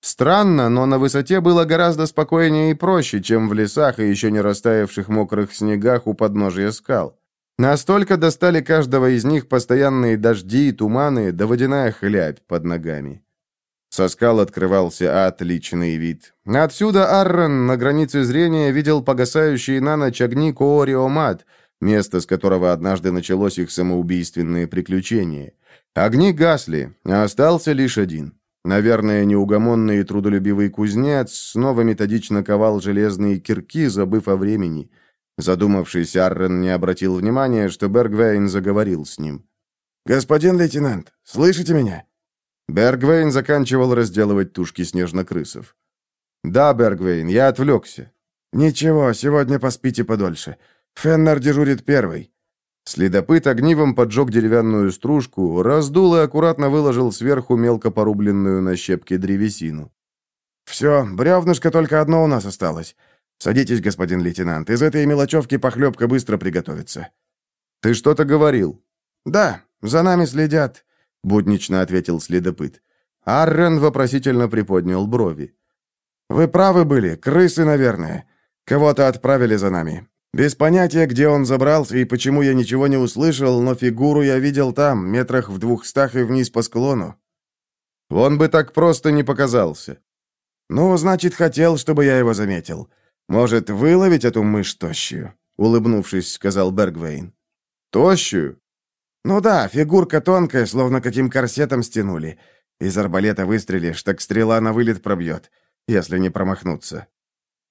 Странно, но на высоте было гораздо спокойнее и проще, чем в лесах и еще не растаявших мокрых снегах у подножия скал. Настолько достали каждого из них постоянные дожди и туманы, да водяная хлябь под ногами. Со скал открывался отличный вид. Отсюда Аррон на границе зрения видел погасающие на ночь огни Коориомат, место, с которого однажды началось их самоубийственное приключение. Огни гасли, а остался лишь один. Наверное, неугомонный и трудолюбивый кузнец снова методично ковал железные кирки, забыв о времени. Задумавшись, Аррен не обратил внимания, что Бергвейн заговорил с ним. «Господин лейтенант, слышите меня?» Бергвейн заканчивал разделывать тушки снежнокрысов. «Да, Бергвейн, я отвлекся». «Ничего, сегодня поспите подольше. Феннер дежурит первый». Следопыт огнивом поджег деревянную стружку, раздул и аккуратно выложил сверху мелко порубленную на щепки древесину. «Все, бревнышко только одно у нас осталось. Садитесь, господин лейтенант, из этой мелочевки похлебка быстро приготовится». «Ты что-то говорил?» «Да, за нами следят. — буднично ответил следопыт. Аррен вопросительно приподнял брови. «Вы правы были, крысы, наверное. Кого-то отправили за нами. Без понятия, где он забрался и почему я ничего не услышал, но фигуру я видел там, метрах в двухстах и вниз по склону». «Он бы так просто не показался». «Ну, значит, хотел, чтобы я его заметил. Может, выловить эту мышь тощую?» — улыбнувшись, сказал Бергвейн. «Тощую? «Ну да, фигурка тонкая, словно каким корсетом стянули. Из арбалета выстрелишь, так стрела на вылет пробьет, если не промахнуться».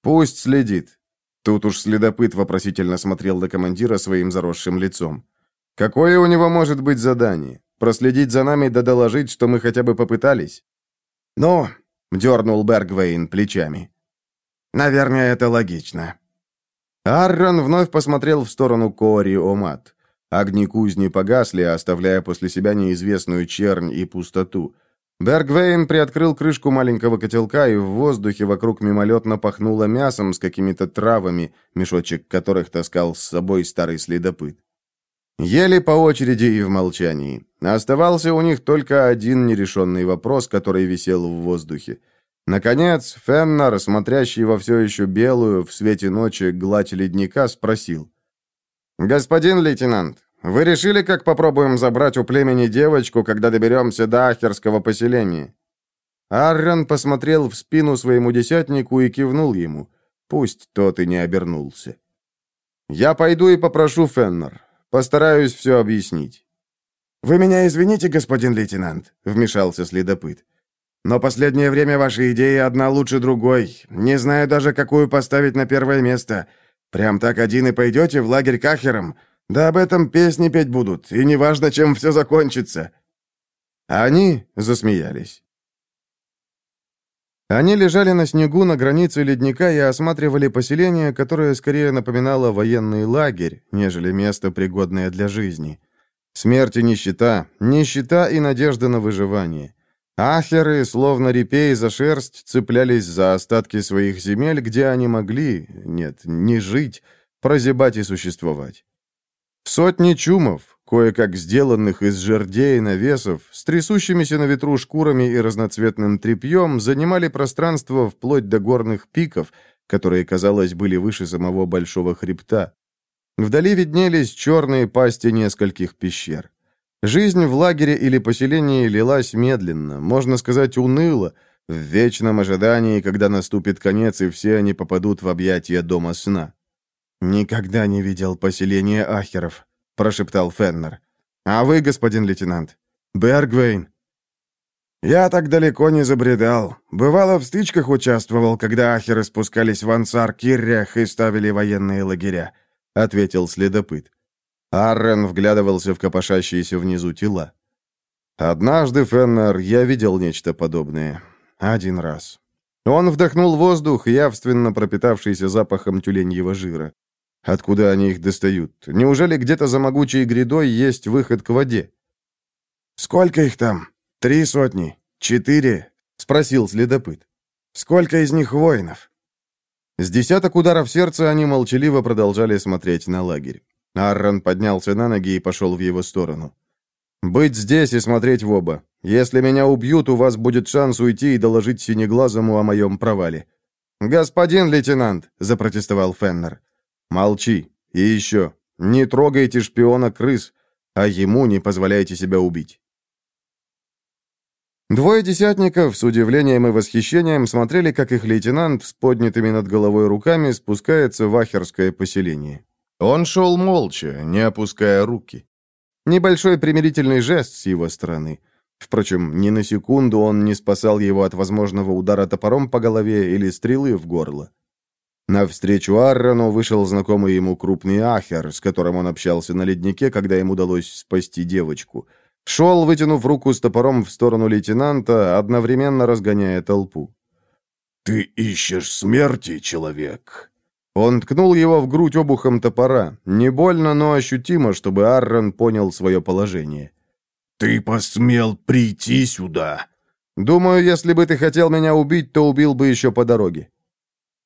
«Пусть следит». Тут уж следопыт вопросительно смотрел до командира своим заросшим лицом. «Какое у него может быть задание? Проследить за нами да доложить, что мы хотя бы попытались?» «Ну», — дернул Бергвейн плечами. «Наверное, это логично». Аррон вновь посмотрел в сторону Кори Омат. Огни кузни погасли, оставляя после себя неизвестную чернь и пустоту. Бергвейн приоткрыл крышку маленького котелка, и в воздухе вокруг мимолетно пахнуло мясом с какими-то травами, мешочек которых таскал с собой старый следопыт. Ели по очереди и в молчании. Оставался у них только один нерешенный вопрос, который висел в воздухе. Наконец, Феннер, смотрящий во все еще белую, в свете ночи, гладь ледника, спросил. «Господин лейтенант, вы решили, как попробуем забрать у племени девочку, когда доберемся до Ахерского поселения?» Аррен посмотрел в спину своему десятнику и кивнул ему. Пусть тот и не обернулся. «Я пойду и попрошу Феннер. Постараюсь все объяснить». «Вы меня извините, господин лейтенант», — вмешался следопыт. «Но последнее время ваши идеи одна лучше другой. Не знаю даже, какую поставить на первое место. Прям так один и пойдете в лагерь кахером? Да об этом песни петь будут, и неважно, чем все закончится». Они засмеялись. Они лежали на снегу на границе ледника и осматривали поселение, которое скорее напоминало военный лагерь, нежели место, пригодное для жизни. Смерть и нищета, нищета и надежда на выживание. Ахеры, словно репей за шерсть, цеплялись за остатки своих земель, где они могли, нет, не жить, прозябать и существовать. Сотни чумов, кое-как сделанных из жердей и навесов, с трясущимися на ветру шкурами и разноцветным тряпьем, занимали пространство вплоть до горных пиков, которые, казалось, были выше самого большого хребта. Вдали виднелись черные пасти нескольких пещер. Жизнь в лагере или поселении лилась медленно, можно сказать, уныло, в вечном ожидании, когда наступит конец, и все они попадут в объятия дома сна. «Никогда не видел поселения ахеров», — прошептал Феннер. «А вы, господин лейтенант? Бергвейн?» «Я так далеко не забредал. Бывало, в стычках участвовал, когда ахеры спускались в ансар Киррях и ставили военные лагеря», — ответил следопыт. Аррен вглядывался в копошащиеся внизу тела. «Однажды, Феннер, я видел нечто подобное. Один раз». Он вдохнул воздух, явственно пропитавшийся запахом тюленьего жира. Откуда они их достают? Неужели где-то за могучей грядой есть выход к воде? «Сколько их там?» «Три сотни? Четыре?» — спросил следопыт. «Сколько из них воинов?» С десяток ударов сердца они молчаливо продолжали смотреть на лагерь. Аррон поднялся на ноги и пошел в его сторону. «Быть здесь и смотреть в оба. Если меня убьют, у вас будет шанс уйти и доложить Синеглазому о моем провале». «Господин лейтенант», — запротестовал Феннер. «Молчи. И еще. Не трогайте шпиона-крыс, а ему не позволяйте себя убить». Двое десятников с удивлением и восхищением смотрели, как их лейтенант с поднятыми над головой руками спускается в ахерское поселение. Он шел молча, не опуская руки. Небольшой примирительный жест с его стороны. Впрочем, ни на секунду он не спасал его от возможного удара топором по голове или стрелы в горло. Навстречу Аррону вышел знакомый ему крупный ахер, с которым он общался на леднике, когда им удалось спасти девочку — Шел, вытянув руку с топором в сторону лейтенанта, одновременно разгоняя толпу. «Ты ищешь смерти, человек?» Он ткнул его в грудь обухом топора. Не больно, но ощутимо, чтобы Аррон понял свое положение. «Ты посмел прийти сюда?» «Думаю, если бы ты хотел меня убить, то убил бы еще по дороге».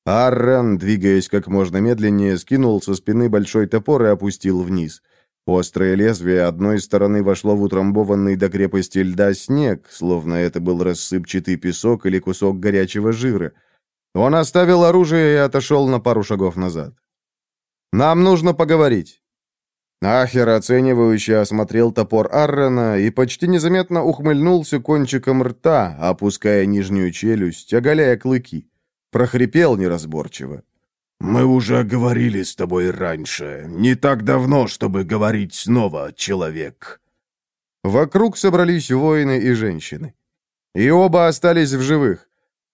Аррон, двигаясь как можно медленнее, скинул со спины большой топор и опустил вниз. Острое лезвие одной стороны вошло в утрамбованный до крепости льда снег, словно это был рассыпчатый песок или кусок горячего жира. Он оставил оружие и отошел на пару шагов назад. «Нам нужно поговорить». Ахер оценивающе осмотрел топор Аррена и почти незаметно ухмыльнулся кончиком рта, опуская нижнюю челюсть, оголяя клыки. Прохрипел неразборчиво. «Мы уже говорили с тобой раньше. Не так давно, чтобы говорить снова, человек». Вокруг собрались воины и женщины. И оба остались в живых.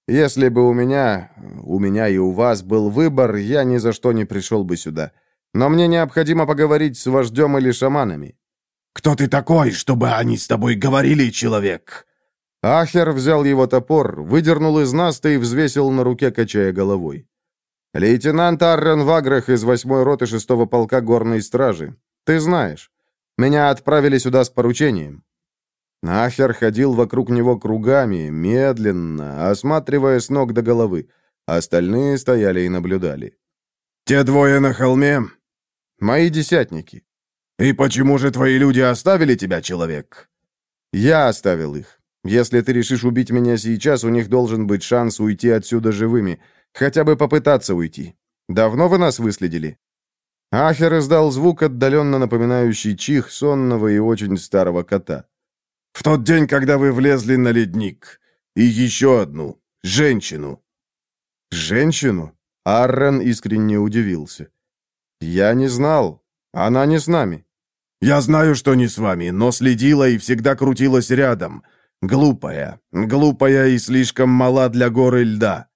Если бы у меня, у меня и у вас был выбор, я ни за что не пришел бы сюда. Но мне необходимо поговорить с вождем или шаманами». «Кто ты такой, чтобы они с тобой говорили, человек?» Ахер взял его топор, выдернул из наста и взвесил на руке, качая головой. «Лейтенант Аррен Ваграх из восьмой роты шестого полка горной стражи. Ты знаешь. Меня отправили сюда с поручением». Ахер ходил вокруг него кругами, медленно, осматривая с ног до головы. Остальные стояли и наблюдали. «Те двое на холме?» «Мои десятники». «И почему же твои люди оставили тебя, человек?» «Я оставил их. Если ты решишь убить меня сейчас, у них должен быть шанс уйти отсюда живыми. Хотя бы попытаться уйти. Давно вы нас выследили?» Ахер издал звук, отдаленно напоминающий чих сонного и очень старого кота. «В тот день, когда вы влезли на ледник. И еще одну. Женщину». «Женщину?» Аррен искренне удивился. «Я не знал. Она не с нами». «Я знаю, что не с вами, но следила и всегда крутилась рядом. Глупая. Глупая и слишком мала для горы льда.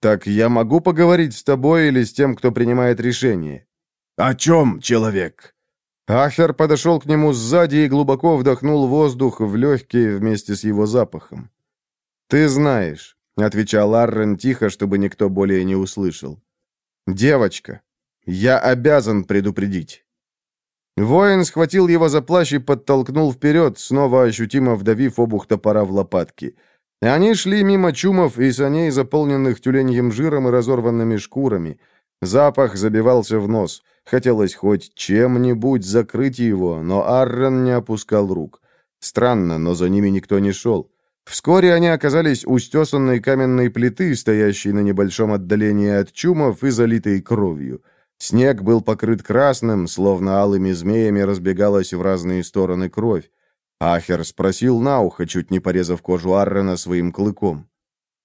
«Так я могу поговорить с тобой или с тем, кто принимает решение?» «О чем, человек?» Ахер подошел к нему сзади и глубоко вдохнул воздух в легкие вместе с его запахом. «Ты знаешь», — отвечал Аррен тихо, чтобы никто более не услышал. «Девочка, я обязан предупредить». Воин схватил его за плащ и подтолкнул вперед, снова ощутимо вдавив обух топора в лопатки — они шли мимо чумов и саней, заполненных тюленьем жиром и разорванными шкурами. Запах забивался в нос. Хотелось хоть чем-нибудь закрыть его, но Аррен не опускал рук. Странно, но за ними никто не шел. Вскоре они оказались у стесанной каменной плиты, стоящей на небольшом отдалении от чумов и залитой кровью. Снег был покрыт красным, словно алыми змеями разбегалась в разные стороны кровь. Ахер спросил на ухо, чуть не порезав кожу Аррена своим клыком.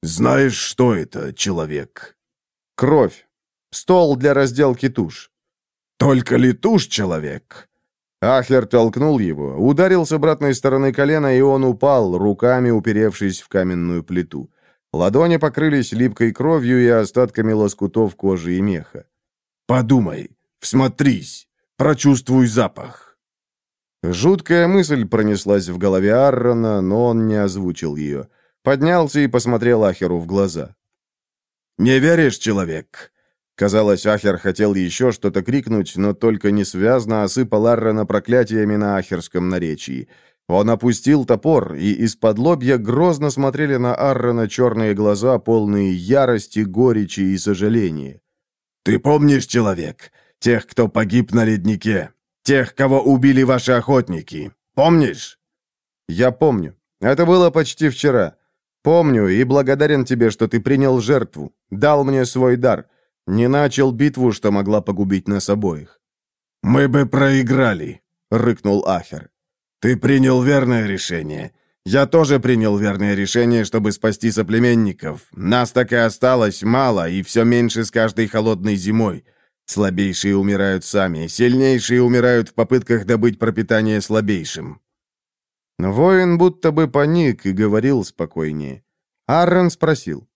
«Знаешь, что это, человек?» «Кровь. Стол для разделки туш». «Только ли туш, человек?» Ахер толкнул его, ударил с обратной стороны колена, и он упал, руками уперевшись в каменную плиту. Ладони покрылись липкой кровью и остатками лоскутов кожи и меха. «Подумай, всмотрись, прочувствуй запах». Жуткая мысль пронеслась в голове Аррона, но он не озвучил ее. Поднялся и посмотрел Ахеру в глаза. «Не веришь, человек? Казалось, Ахер хотел еще что-то крикнуть, но только несвязно осыпал Аррена проклятиями на ахерском наречии. Он опустил топор, и из-под лобья грозно смотрели на Аррена черные глаза, полные ярости, горечи и сожаления. «Ты помнишь, человек, тех, кто погиб на леднике? Тех, кого убили ваши охотники? Помнишь?» «Я помню. Это было почти вчера. Помню и благодарен тебе, что ты принял жертву, дал мне свой дар». Не начал битву, что могла погубить нас обоих. «Мы бы проиграли», — рыкнул Ахер. «Ты принял верное решение. Я тоже принял верное решение, чтобы спасти соплеменников. Нас так и осталось мало, и все меньше с каждой холодной зимой. Слабейшие умирают сами, сильнейшие умирают в попытках добыть пропитание слабейшим». Воин будто бы паник и говорил спокойнее. Аррен спросил,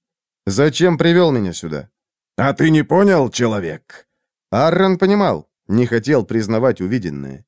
«Зачем привел меня сюда?» «А ты не понял, человек?» Аррен понимал, не хотел признавать увиденное.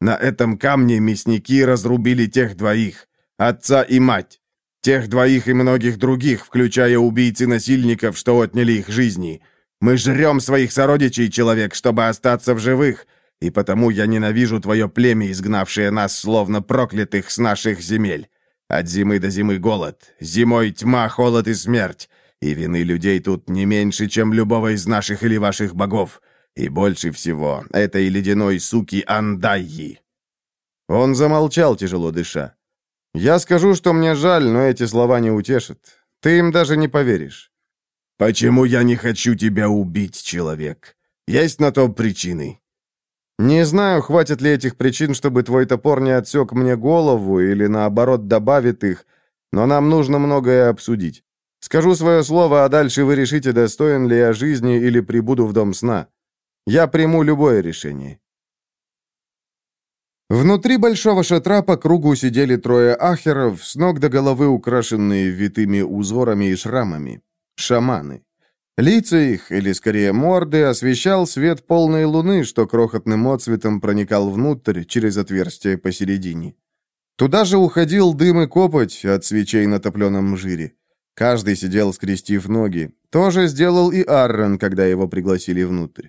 «На этом камне мясники разрубили тех двоих, отца и мать, тех двоих и многих других, включая убийц и насильников, что отняли их жизни. Мы жрем своих сородичей, человек, чтобы остаться в живых, и потому я ненавижу твое племя, изгнавшее нас, словно проклятых с наших земель. От зимы до зимы голод, зимой тьма, холод и смерть, и вины людей тут не меньше, чем любого из наших или ваших богов. И больше всего этой ледяной суки Андайи». Он замолчал, тяжело дыша. «Я скажу, что мне жаль, но эти слова не утешат. Ты им даже не поверишь». «Почему я не хочу тебя убить, человек? Есть на то причины?» «Не знаю, хватит ли этих причин, чтобы твой топор не отсек мне голову или, наоборот, добавит их, но нам нужно многое обсудить. Скажу свое слово, а дальше вы решите, достоин ли я жизни или прибуду в дом сна. Я приму любое решение». Внутри большого шатра по кругу сидели трое ахеров, с ног до головы украшенные витыми узорами и шрамами. Шаманы. Лица их, или скорее морды, освещал свет полной луны, что крохотным отцветом проникал внутрь через отверстие посередине. Туда же уходил дым и копоть от свечей на топленом жире. Каждый сидел, скрестив ноги. То же сделал и Аррен, когда его пригласили внутрь.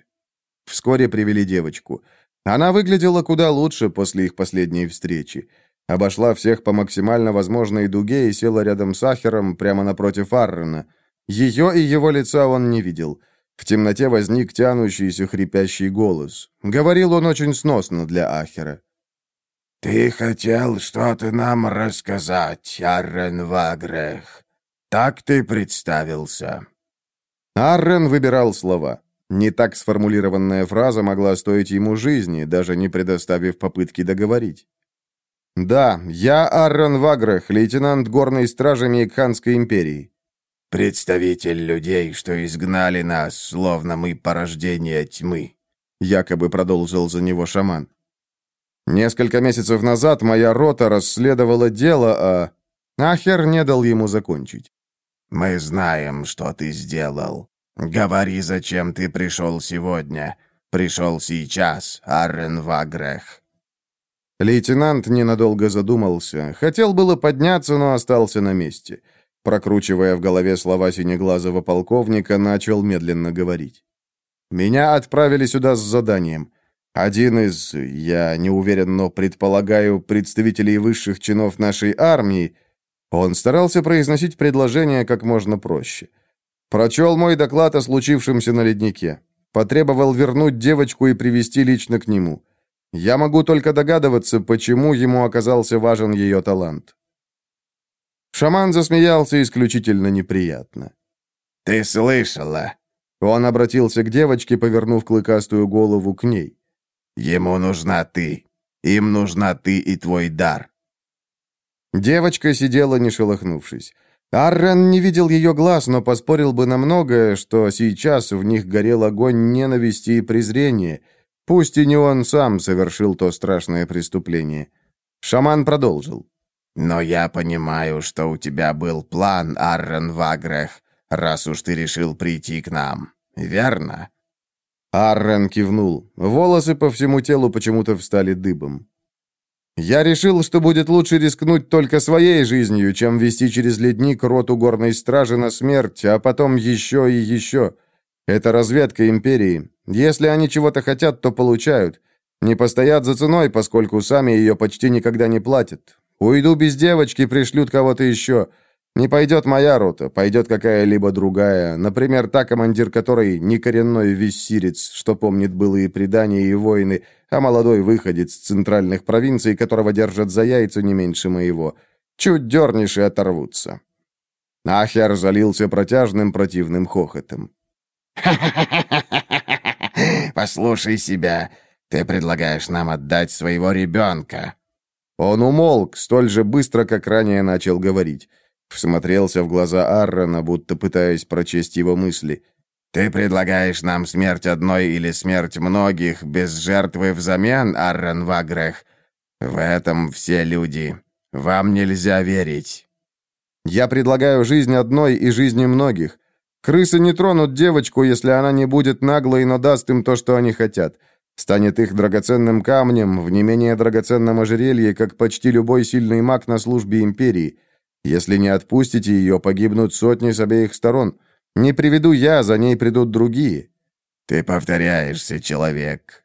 Вскоре привели девочку. Она выглядела куда лучше после их последней встречи. Обошла всех по максимально возможной дуге и села рядом с Ахером прямо напротив Аррена. Ее и его лица он не видел. В темноте возник тянущийся хрипящий голос. Говорил он очень сносно для Ахера. «Ты хотел что-то нам рассказать, Аррен Вагрех?» Так ты представился». Аррен выбирал слова. Не так сформулированная фраза могла стоить ему жизни, даже не предоставив попытки договорить. «Да, я Аррен Ваграх, лейтенант горной стражи Мейкханской империи». «Представитель людей, что изгнали нас, словно мы порождение тьмы», якобы продолжил за него шаман. «Несколько месяцев назад моя рота расследовала дело, а...» Ахер не дал ему закончить. «Мы знаем, что ты сделал. Говори, зачем ты пришел сегодня. Пришел сейчас, Аррен Вагрех». Лейтенант ненадолго задумался. Хотел было подняться, но остался на месте. Прокручивая в голове слова синеглазого полковника, начал медленно говорить. «Меня отправили сюда с заданием. Один из, я не уверен, но предполагаю, представителей высших чинов нашей армии — он старался произносить предложение как можно проще. Прочел мой доклад о случившемся на леднике. Потребовал вернуть девочку и привести лично к нему. Я могу только догадываться, почему ему оказался важен ее талант. Шаман засмеялся исключительно неприятно. «Ты слышала?» Он обратился к девочке, повернув клыкастую голову к ней. «Ему нужна ты. Им нужна ты и твой дар. Девочка сидела, не шелохнувшись. Аррен не видел ее глаз, но поспорил бы на многое, что сейчас в них горел огонь ненависти и презрения. Пусть и не он сам совершил то страшное преступление. Шаман продолжил. «Но я понимаю, что у тебя был план, Аррен Вагрех, раз уж ты решил прийти к нам. Верно?» Аррен кивнул. Волосы по всему телу почему-то встали дыбом. «Я решил, что будет лучше рискнуть только своей жизнью, чем вести через ледник роту горной стражи на смерть, а потом еще и еще. Это разведка Империи. Если они чего-то хотят, то получают. Не постоят за ценой, поскольку сами ее почти никогда не платят. Уйду без девочки, пришлют кого-то еще. Не пойдет моя рота, пойдет какая-либо другая, например, та, командир которой не коренной виссирец, что помнит былые предания и войны, а молодой выходец центральных провинций, которого держат за яйца не меньше моего. Чуть дернешь и оторвутся. Ахер залился протяжным противным хохотом. «Послушай себя. Ты предлагаешь нам отдать своего ребенка». Он умолк, столь же быстро, как ранее начал говорить. Всмотрелся в глаза Аррона, будто пытаясь прочесть его мысли. «Ты предлагаешь нам смерть одной или смерть многих, без жертвы взамен, Аррон Вагрех? В этом все люди. Вам нельзя верить». «Я предлагаю жизнь одной и жизни многих. Крысы не тронут девочку, если она не будет наглой, но даст им то, что они хотят. Станет их драгоценным камнем, в не менее драгоценном ожерелье, как почти любой сильный маг на службе Империи». Если не отпустите ее, погибнут сотни с обеих сторон. Не приведу я, за ней придут другие». «Ты повторяешься, человек».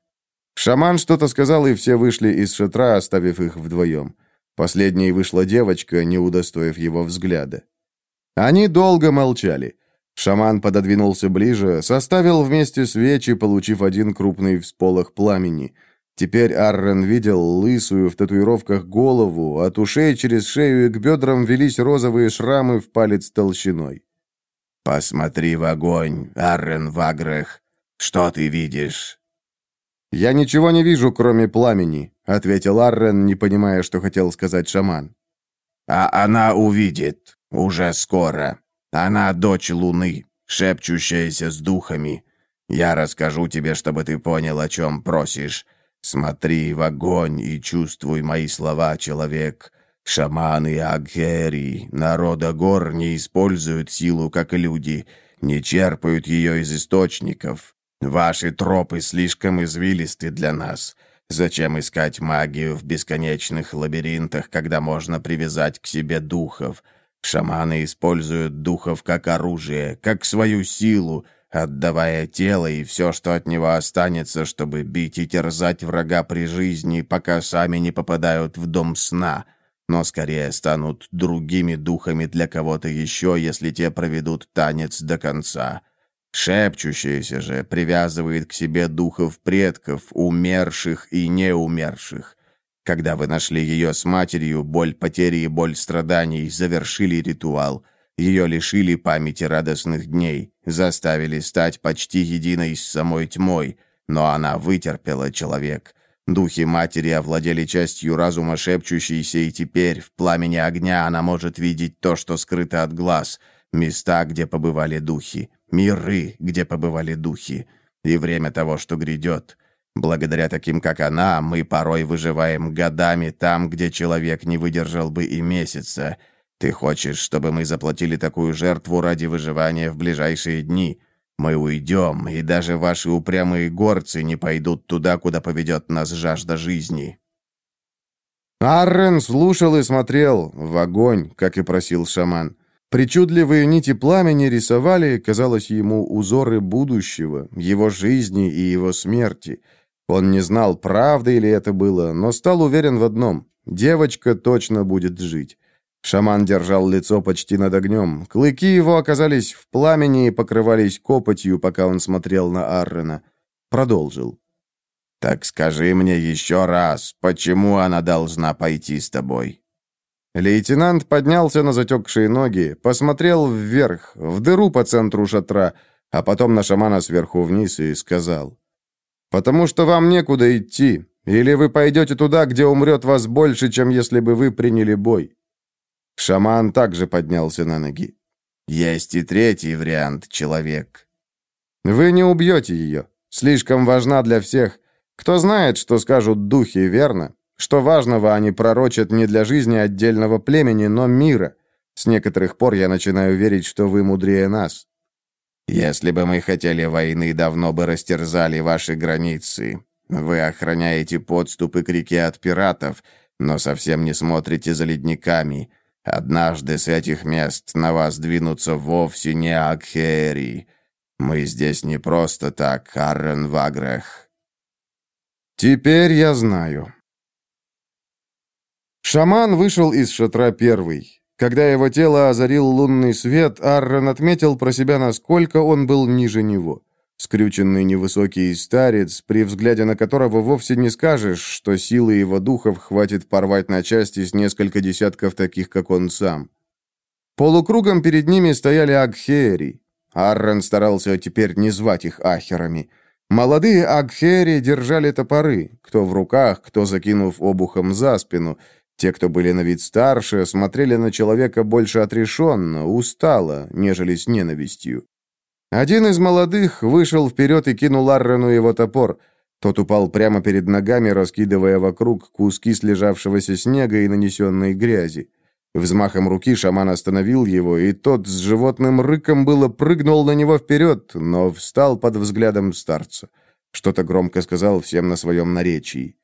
Шаман что-то сказал, и все вышли из шатра, оставив их вдвоем. Последней вышла девочка, не удостоив его взгляда. Они долго молчали. Шаман пододвинулся ближе, составил вместе свечи, получив один крупный всполох пламени — Теперь Аррен видел лысую в татуировках голову, от ушей через шею и к бедрам велись розовые шрамы в палец толщиной. «Посмотри в огонь, Аррен Вагрех. Что ты видишь?» «Я ничего не вижу, кроме пламени», — ответил Аррен, не понимая, что хотел сказать шаман. «А она увидит. Уже скоро. Она дочь Луны, шепчущаяся с духами. Я расскажу тебе, чтобы ты понял, о чем просишь. Смотри в огонь и чувствуй мои слова, человек. Шаманы Агхери, народа гор, не используют силу, как люди, не черпают ее из источников. Ваши тропы слишком извилисты для нас. Зачем искать магию в бесконечных лабиринтах, когда можно привязать к себе духов? Шаманы используют духов как оружие, как свою силу, отдавая тело и все, что от него останется, чтобы бить и терзать врага при жизни, пока сами не попадают в дом сна, но скорее станут другими духами для кого-то еще, если те проведут танец до конца. Шепчущаяся же привязывает к себе духов предков, умерших и неумерших. Когда вы нашли ее с матерью, боль потери и боль страданий завершили ритуал — ее лишили памяти радостных дней, заставили стать почти единой с самой тьмой, но она вытерпела человек. Духи матери овладели частью разума шепчущейся, и теперь в пламени огня она может видеть то, что скрыто от глаз, места, где побывали духи, миры, где побывали духи, и время того, что грядет. Благодаря таким, как она, мы порой выживаем годами там, где человек не выдержал бы и месяца — ты хочешь, чтобы мы заплатили такую жертву ради выживания в ближайшие дни? Мы уйдем, и даже ваши упрямые горцы не пойдут туда, куда поведет нас жажда жизни». Аррен слушал и смотрел в огонь, как и просил шаман. Причудливые нити пламени рисовали, казалось ему, узоры будущего, его жизни и его смерти. Он не знал, правда ли это было, но стал уверен в одном — девочка точно будет жить. Шаман держал лицо почти над огнем. Клыки его оказались в пламени и покрывались копотью, пока он смотрел на Аррена. Продолжил. «Так скажи мне еще раз, почему она должна пойти с тобой?» Лейтенант поднялся на затекшие ноги, посмотрел вверх, в дыру по центру шатра, а потом на шамана сверху вниз и сказал. «Потому что вам некуда идти, или вы пойдете туда, где умрет вас больше, чем если бы вы приняли бой». Шаман также поднялся на ноги. «Есть и третий вариант, человек». «Вы не убьете ее. Слишком важна для всех. Кто знает, что скажут духи, верно? Что важного они пророчат не для жизни отдельного племени, но мира. С некоторых пор я начинаю верить, что вы мудрее нас. Если бы мы хотели войны, давно бы растерзали ваши границы. Вы охраняете подступы к реке от пиратов, но совсем не смотрите за ледниками. Однажды с этих мест на вас двинутся вовсе не Акхери. Мы здесь не просто так, Аррен Вагрех. Теперь я знаю. Шаман вышел из шатра первый. Когда его тело озарил лунный свет, Аррен отметил про себя, насколько он был ниже него. Скрюченный невысокий старец, при взгляде на которого вовсе не скажешь, что силы его духов хватит порвать на части с несколько десятков таких, как он сам. Полукругом перед ними стояли Агхери. Аррен старался теперь не звать их ахерами. Молодые Агхери держали топоры, кто в руках, кто закинув обухом за спину. Те, кто были на вид старше, смотрели на человека больше отрешенно, устало, нежели с ненавистью. Один из молодых вышел вперед и кинул Аррену его топор. Тот упал прямо перед ногами, раскидывая вокруг куски слежавшегося снега и нанесенной грязи. Взмахом руки шаман остановил его, и тот с животным рыком было прыгнул на него вперед, но встал под взглядом старца. Что-то громко сказал всем на своем наречии.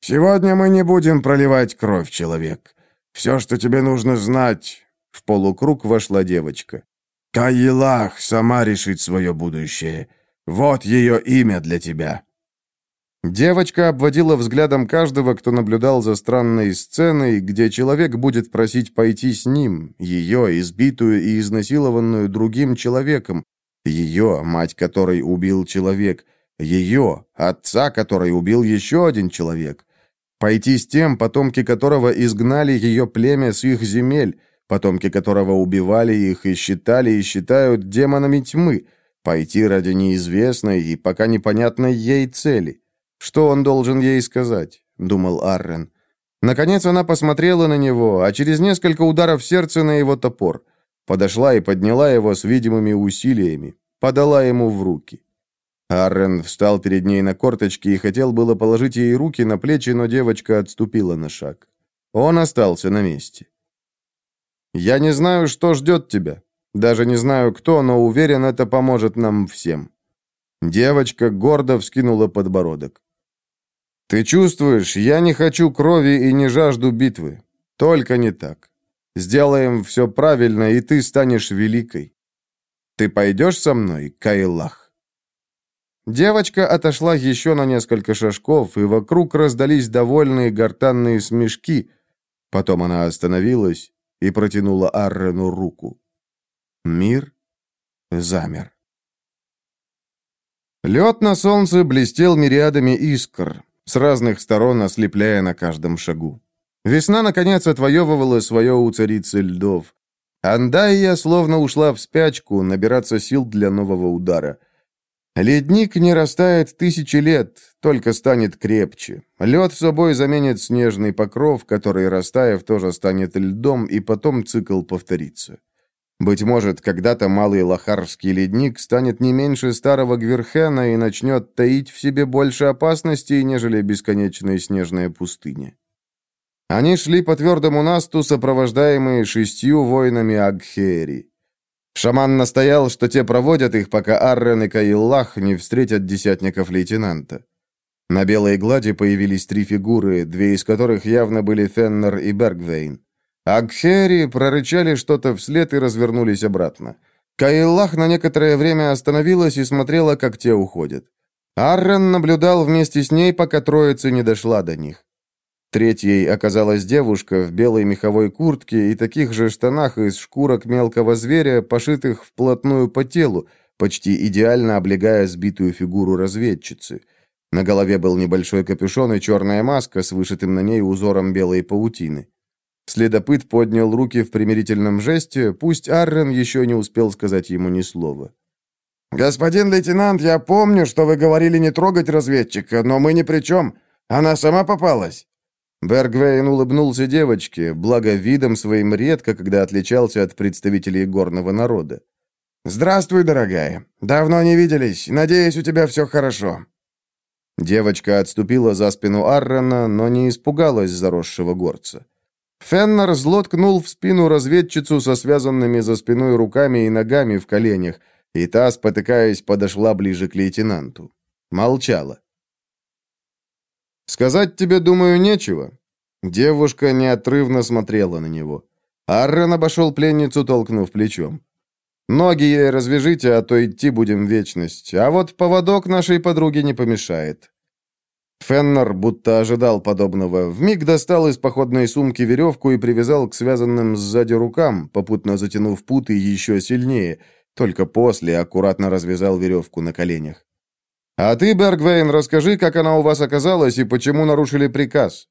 «Сегодня мы не будем проливать кровь, человек. Все, что тебе нужно знать...» В полукруг вошла девочка. Каилах сама решит свое будущее. Вот ее имя для тебя». Девочка обводила взглядом каждого, кто наблюдал за странной сценой, где человек будет просить пойти с ним, ее, избитую и изнасилованную другим человеком, ее, мать которой убил человек, ее, отца, который убил еще один человек, пойти с тем, потомки которого изгнали ее племя с их земель, потомки которого убивали их и считали и считают демонами тьмы, пойти ради неизвестной и пока непонятной ей цели. Что он должен ей сказать? думал Аррен. Наконец она посмотрела на него, а через несколько ударов сердца на его топор. Подошла и подняла его с видимыми усилиями, подала ему в руки. Аррен встал перед ней на корточки и хотел было положить ей руки на плечи, но девочка отступила на шаг. Он остался на месте. Я не знаю, что ждет тебя. Даже не знаю, кто, но уверен, это поможет нам всем». Девочка гордо вскинула подбородок. «Ты чувствуешь, я не хочу крови и не жажду битвы. Только не так. Сделаем все правильно, и ты станешь великой. Ты пойдешь со мной, Кайлах?» Девочка отошла еще на несколько шажков, и вокруг раздались довольные гортанные смешки. Потом она остановилась и протянула Аррену руку. Мир замер. Лед на солнце блестел мириадами искр, с разных сторон ослепляя на каждом шагу. Весна, наконец, отвоевывала свое у царицы льдов. Андайя словно ушла в спячку, набираться сил для нового удара — Ледник не растает тысячи лет, только станет крепче. Лед собой заменит снежный покров, который, растаяв, тоже станет льдом, и потом цикл повторится. Быть может, когда-то малый лохарский ледник станет не меньше старого Гверхена и начнет таить в себе больше опасностей, нежели бесконечная снежная пустыня. Они шли по твердому насту, сопровождаемые шестью воинами Агхери. Шаман настоял, что те проводят их, пока Аррен и Каиллах не встретят десятников лейтенанта. На белой глади появились три фигуры, две из которых явно были Феннер и Бергвейн. Агхери прорычали что-то вслед и развернулись обратно. Каиллах на некоторое время остановилась и смотрела, как те уходят. Аррен наблюдал вместе с ней, пока троица не дошла до них. Третьей оказалась девушка в белой меховой куртке и таких же штанах из шкурок мелкого зверя, пошитых вплотную по телу, почти идеально облегая сбитую фигуру разведчицы. На голове был небольшой капюшон и черная маска с вышитым на ней узором белой паутины. Следопыт поднял руки в примирительном жесте, пусть Аррен еще не успел сказать ему ни слова. «Господин лейтенант, я помню, что вы говорили не трогать разведчика, но мы ни при чем. Она сама попалась». Бергвейн улыбнулся девочке, благо видом своим редко, когда отличался от представителей горного народа. «Здравствуй, дорогая. Давно не виделись. Надеюсь, у тебя все хорошо». Девочка отступила за спину Аррена, но не испугалась заросшего горца. Феннер зло ткнул в спину разведчицу со связанными за спиной руками и ногами в коленях, и та, спотыкаясь, подошла ближе к лейтенанту. Молчала. «Сказать тебе, думаю, нечего». Девушка неотрывно смотрела на него. Аррен обошел пленницу, толкнув плечом. «Ноги ей развяжите, а то идти будем вечность. А вот поводок нашей подруге не помешает». Феннер, будто ожидал подобного, вмиг достал из походной сумки веревку и привязал к связанным сзади рукам, попутно затянув путы еще сильнее, только после аккуратно развязал веревку на коленях. «А ты, Бергвейн, расскажи, как она у вас оказалась и почему нарушили приказ?»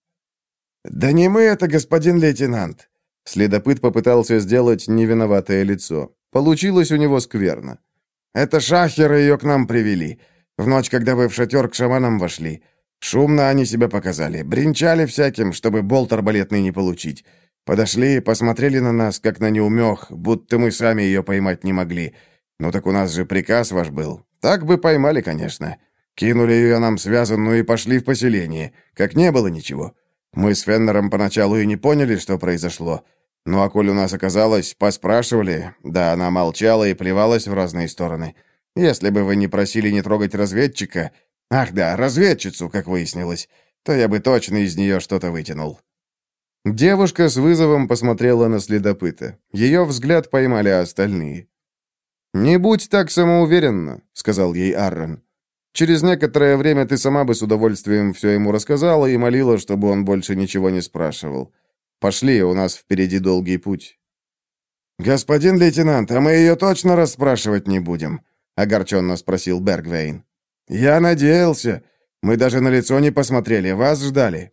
«Да не мы это, господин лейтенант!» Следопыт попытался сделать невиноватое лицо. Получилось у него скверно. «Это шахеры ее к нам привели. В ночь, когда вы в шатер к шаманам вошли. Шумно они себя показали. Бринчали всяким, чтобы болт арбалетный не получить. Подошли, посмотрели на нас, как на неумех, будто мы сами ее поймать не могли. Ну так у нас же приказ ваш был. Так бы поймали, конечно. Кинули ее нам связанную и пошли в поселение. Как не было ничего. Мы с Феннером поначалу и не поняли, что произошло. Ну а коль у нас оказалось, поспрашивали. Да, она молчала и плевалась в разные стороны. Если бы вы не просили не трогать разведчика... Ах да, разведчицу, как выяснилось, то я бы точно из нее что-то вытянул. Девушка с вызовом посмотрела на следопыта. Ее взгляд поймали остальные. «Не будь так самоуверенна», — сказал ей Аррен. Через некоторое время ты сама бы с удовольствием все ему рассказала и молила, чтобы он больше ничего не спрашивал. Пошли, у нас впереди долгий путь». «Господин лейтенант, а мы ее точно расспрашивать не будем?» — огорченно спросил Бергвейн. «Я надеялся. Мы даже на лицо не посмотрели, вас ждали».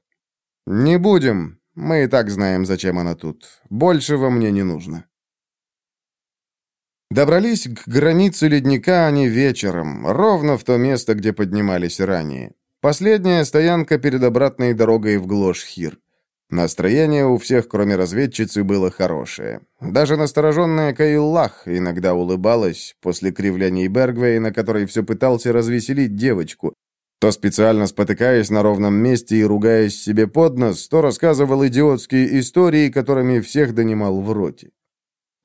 «Не будем. Мы и так знаем, зачем она тут. Большего мне не нужно». Добрались к границе ледника они вечером, ровно в то место, где поднимались ранее. Последняя стоянка перед обратной дорогой в Глош-Хир. Настроение у всех, кроме разведчицы, было хорошее. Даже настороженная Каиллах иногда улыбалась после кривляний Бергвейна, который все пытался развеселить девочку, то специально спотыкаясь на ровном месте и ругаясь себе под нос, то рассказывал идиотские истории, которыми всех донимал в роте.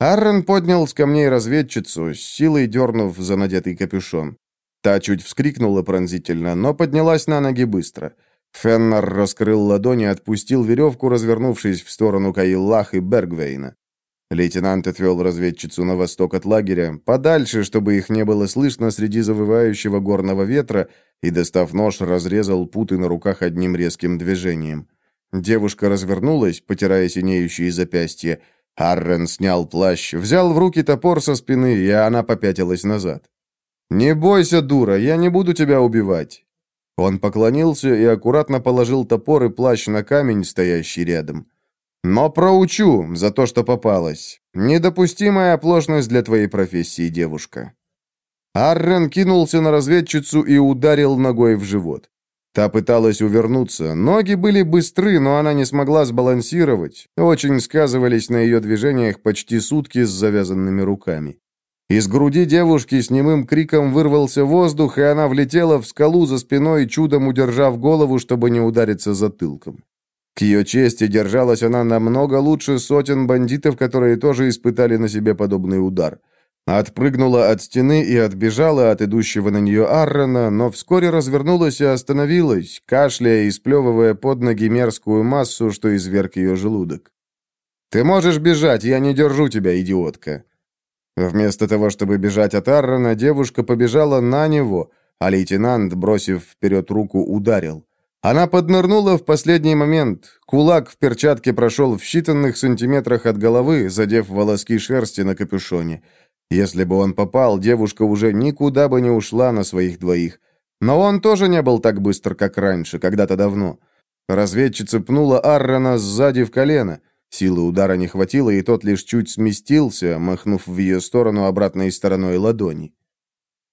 Аррен поднял с камней разведчицу, с силой дернув за надетый капюшон. Та чуть вскрикнула пронзительно, но поднялась на ноги быстро. Феннер раскрыл ладони отпустил веревку, развернувшись в сторону Каиллах и Бергвейна. Лейтенант отвел разведчицу на восток от лагеря, подальше, чтобы их не было слышно среди завывающего горного ветра, и, достав нож, разрезал путы на руках одним резким движением. Девушка развернулась, потирая синеющие запястья, Аррен снял плащ, взял в руки топор со спины, и она попятилась назад. «Не бойся, дура, я не буду тебя убивать». Он поклонился и аккуратно положил топор и плащ на камень, стоящий рядом. «Но проучу за то, что попалась. Недопустимая оплошность для твоей профессии, девушка». Аррен кинулся на разведчицу и ударил ногой в живот. Та пыталась увернуться. Ноги были быстры, но она не смогла сбалансировать. Очень сказывались на ее движениях почти сутки с завязанными руками. Из груди девушки с немым криком вырвался воздух, и она влетела в скалу за спиной, чудом удержав голову, чтобы не удариться затылком. К ее чести держалась она намного лучше сотен бандитов, которые тоже испытали на себе подобный удар. Отпрыгнула от стены и отбежала от идущего на нее Аррена, но вскоре развернулась и остановилась, кашляя и сплевывая под ноги мерзкую массу, что изверг ее желудок. «Ты можешь бежать, я не держу тебя, идиотка!» Вместо того, чтобы бежать от Аррена, девушка побежала на него, а лейтенант, бросив вперед руку, ударил. Она поднырнула в последний момент. Кулак в перчатке прошел в считанных сантиметрах от головы, задев волоски шерсти на капюшоне. Если бы он попал, девушка уже никуда бы не ушла на своих двоих. Но он тоже не был так быстр, как раньше, когда-то давно. Разведчица пнула Аррона сзади в колено. Силы удара не хватило, и тот лишь чуть сместился, махнув в ее сторону обратной стороной ладони.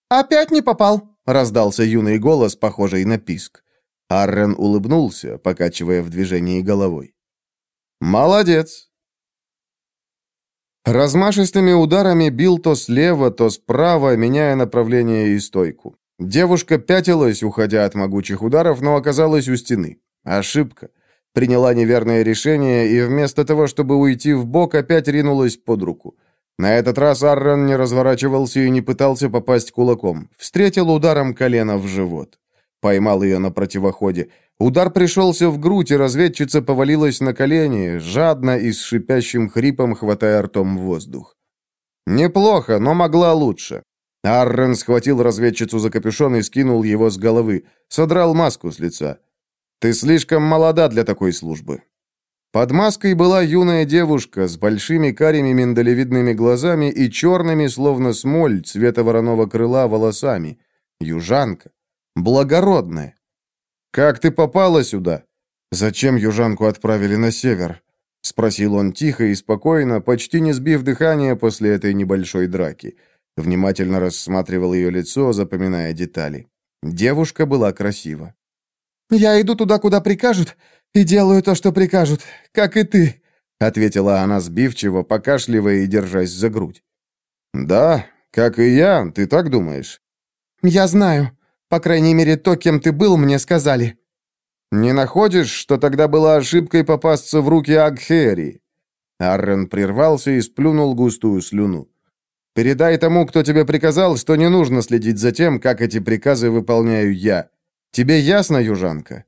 «Опять не попал!» — раздался юный голос, похожий на писк. Аррен улыбнулся, покачивая в движении головой. «Молодец! Размашистыми ударами бил то слева, то справа, меняя направление и стойку. Девушка пятилась, уходя от могучих ударов, но оказалась у стены. Ошибка. Приняла неверное решение и вместо того, чтобы уйти в бок, опять ринулась под руку. На этот раз Аррон не разворачивался и не пытался попасть кулаком. Встретил ударом колена в живот. Поймал ее на противоходе. Удар пришелся в грудь, и разведчица повалилась на колени, жадно и с шипящим хрипом хватая ртом воздух. Неплохо, но могла лучше. Аррен схватил разведчицу за капюшон и скинул его с головы. Содрал маску с лица. «Ты слишком молода для такой службы». Под маской была юная девушка с большими карими миндалевидными глазами и черными, словно смоль, цвета вороного крыла, волосами. Южанка. Благородная. «Как ты попала сюда?» «Зачем южанку отправили на север?» — спросил он тихо и спокойно, почти не сбив дыхания после этой небольшой драки. Внимательно рассматривал ее лицо, запоминая детали. Девушка была красива. «Я иду туда, куда прикажут, и делаю то, что прикажут, как и ты», — ответила она сбивчиво, покашливая и держась за грудь. «Да, как и я, ты так думаешь?» «Я знаю. По крайней мере, то, кем ты был, мне сказали». «Не находишь, что тогда была ошибкой попасться в руки Агхери?» Аррен прервался и сплюнул густую слюну. «Передай тому, кто тебе приказал, что не нужно следить за тем, как эти приказы выполняю я. Тебе ясно, южанка?»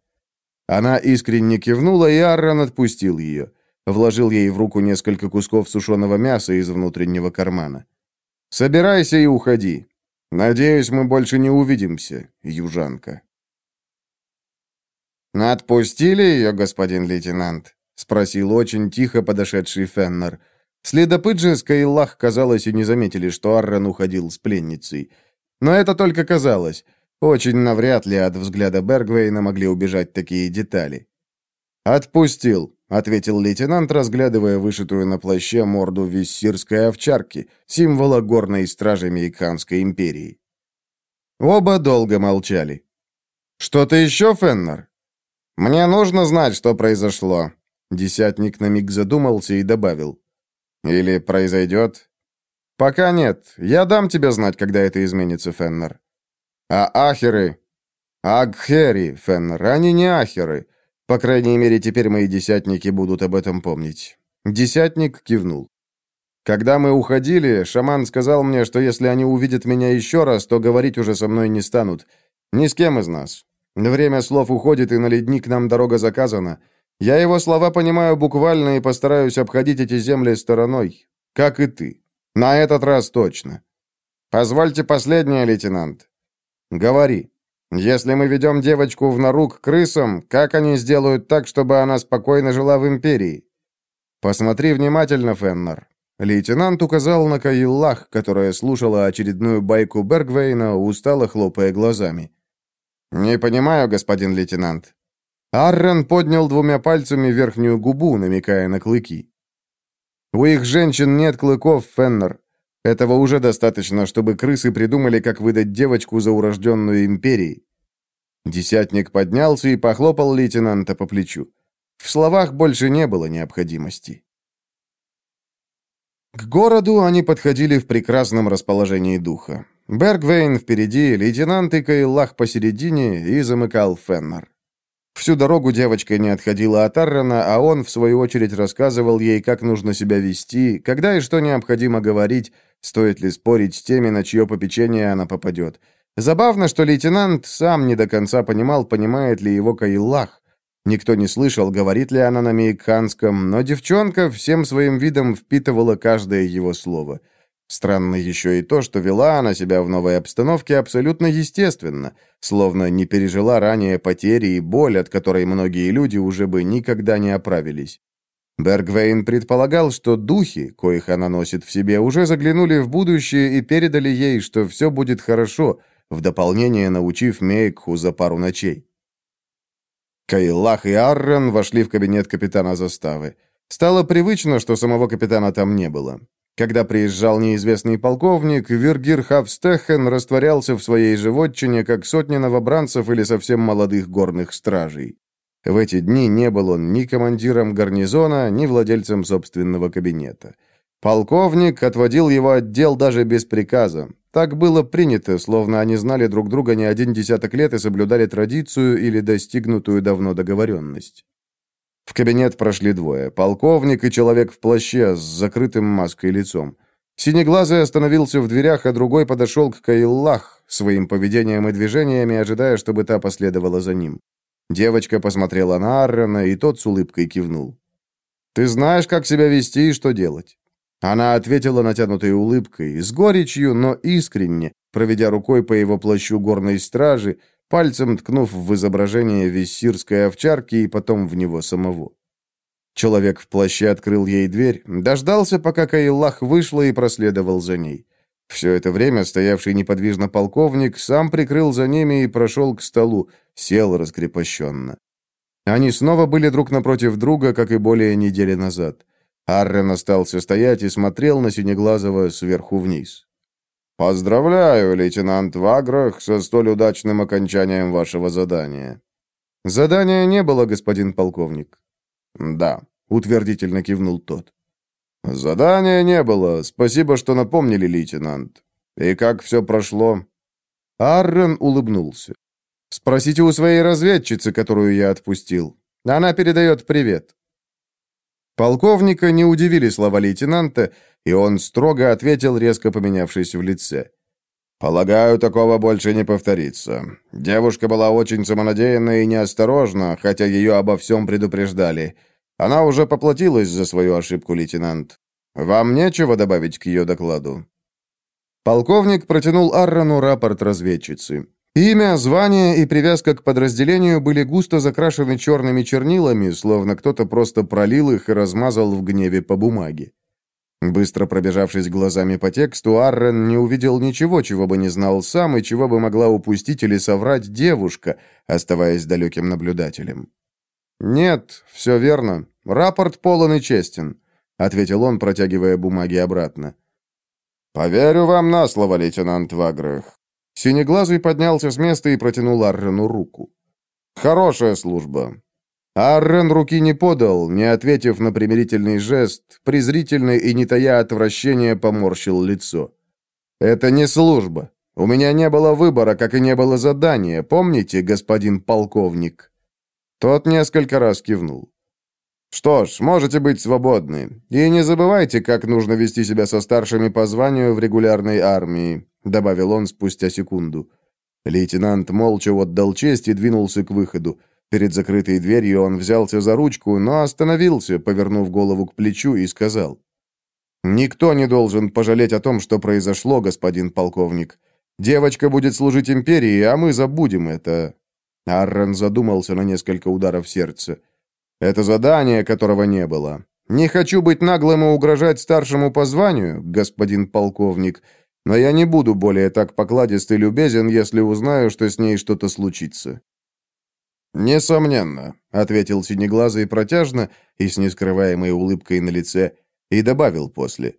Она искренне кивнула, и Аррен отпустил ее. Вложил ей в руку несколько кусков сушеного мяса из внутреннего кармана. «Собирайся и уходи. Надеюсь, мы больше не увидимся, южанка». «Отпустили ее, господин лейтенант?» — спросил очень тихо подошедший Феннер. Следопыт же с Каиллах, казалось, и не заметили, что Аррен уходил с пленницей. Но это только казалось. Очень навряд ли от взгляда Бергвейна могли убежать такие детали. «Отпустил», — ответил лейтенант, разглядывая вышитую на плаще морду виссирской овчарки, символа горной стражи Мейкханской империи. Оба долго молчали. «Что-то еще, Феннер?» «Мне нужно знать, что произошло». Десятник на миг задумался и добавил. «Или произойдет?» «Пока нет. Я дам тебе знать, когда это изменится, Феннер». «А ахеры?» «Агхери, Феннер, они не ахеры. По крайней мере, теперь мои десятники будут об этом помнить». Десятник кивнул. Когда мы уходили, шаман сказал мне, что если они увидят меня еще раз, то говорить уже со мной не станут. Ни с кем из нас. Время слов уходит, и на ледник нам дорога заказана. Я его слова понимаю буквально и постараюсь обходить эти земли стороной. Как и ты. На этот раз точно. Позвольте последнее, лейтенант. Говори. Если мы ведем девочку в нору к крысам, как они сделают так, чтобы она спокойно жила в Империи? Посмотри внимательно, Феннер. Лейтенант указал на Каиллах, которая слушала очередную байку Бергвейна, устало хлопая глазами. «Не понимаю, господин лейтенант». Аррен поднял двумя пальцами верхнюю губу, намекая на клыки. «У их женщин нет клыков, Феннер. Этого уже достаточно, чтобы крысы придумали, как выдать девочку за урожденную империей». Десятник поднялся и похлопал лейтенанта по плечу. В словах больше не было необходимости. К городу они подходили в прекрасном расположении духа. Бергвейн впереди, лейтенант и Каиллах посередине и замыкал Феннер. Всю дорогу девочка не отходила от Аррена, а он, в свою очередь, рассказывал ей, как нужно себя вести, когда и что необходимо говорить, стоит ли спорить с теми, на чье попечение она попадет. Забавно, что лейтенант сам не до конца понимал, понимает ли его Каиллах. Никто не слышал, говорит ли она на мейкханском, но девчонка всем своим видом впитывала каждое его слово — Странно еще и то, что вела она себя в новой обстановке абсолютно естественно, словно не пережила ранее потери и боль, от которой многие люди уже бы никогда не оправились. Бергвейн предполагал, что духи, коих она носит в себе, уже заглянули в будущее и передали ей, что все будет хорошо, в дополнение научив Мейкху за пару ночей. Кайлах и Аррен вошли в кабинет капитана заставы. Стало привычно, что самого капитана там не было. Когда приезжал неизвестный полковник, Вергир Хавстехен растворялся в своей животчине, как сотни новобранцев или совсем молодых горных стражей. В эти дни не был он ни командиром гарнизона, ни владельцем собственного кабинета. Полковник отводил его отдел даже без приказа. Так было принято, словно они знали друг друга не один десяток лет и соблюдали традицию или достигнутую давно договоренность. В кабинет прошли двое. Полковник и человек в плаще с закрытым маской лицом. Синеглазый остановился в дверях, а другой подошел к Каиллах, своим поведением и движениями, ожидая, чтобы та последовала за ним. Девочка посмотрела на Аррена, и тот с улыбкой кивнул. «Ты знаешь, как себя вести и что делать?» Она ответила натянутой улыбкой, с горечью, но искренне, проведя рукой по его плащу горной стражи, пальцем ткнув в изображение виссирской овчарки и потом в него самого. Человек в плаще открыл ей дверь, дождался, пока Каиллах вышла и проследовал за ней. Все это время стоявший неподвижно полковник сам прикрыл за ними и прошел к столу, сел раскрепощенно. Они снова были друг напротив друга, как и более недели назад. Аррен остался стоять и смотрел на Синеглазого сверху вниз. «Поздравляю, лейтенант Ваграх, со столь удачным окончанием вашего задания». «Задания не было, господин полковник». «Да», — утвердительно кивнул тот. «Задания не было. Спасибо, что напомнили, лейтенант. И как все прошло?» Аррен улыбнулся. «Спросите у своей разведчицы, которую я отпустил. Она передает привет». Полковника не удивили слова лейтенанта, и он строго ответил, резко поменявшись в лице. «Полагаю, такого больше не повторится. Девушка была очень самонадеянна и неосторожна, хотя ее обо всем предупреждали. Она уже поплатилась за свою ошибку, лейтенант. Вам нечего добавить к ее докладу?» Полковник протянул Аррону рапорт разведчицы. Имя, звание и привязка к подразделению были густо закрашены черными чернилами, словно кто-то просто пролил их и размазал в гневе по бумаге. Быстро пробежавшись глазами по тексту, Аррен не увидел ничего, чего бы не знал сам и чего бы могла упустить или соврать девушка, оставаясь далеким наблюдателем. «Нет, все верно. Рапорт полон и честен», — ответил он, протягивая бумаги обратно. «Поверю вам на слово, лейтенант Ваграх. Синеглазый поднялся с места и протянул Аррену руку. «Хорошая служба». Аррен руки не подал, не ответив на примирительный жест, презрительно и не тая отвращения поморщил лицо. «Это не служба. У меня не было выбора, как и не было задания, помните, господин полковник?» Тот несколько раз кивнул. «Что ж, можете быть свободны. И не забывайте, как нужно вести себя со старшими по званию в регулярной армии. — добавил он спустя секунду. Лейтенант молча отдал честь и двинулся к выходу. Перед закрытой дверью он взялся за ручку, но остановился, повернув голову к плечу, и сказал. «Никто не должен пожалеть о том, что произошло, господин полковник. Девочка будет служить империи, а мы забудем это». Аррен задумался на несколько ударов сердца. «Это задание, которого не было. Не хочу быть наглым и угрожать старшему по званию, господин полковник, но я не буду более так покладист и любезен, если узнаю, что с ней что-то случится». «Несомненно», — ответил Синеглазый протяжно и с нескрываемой улыбкой на лице, и добавил после.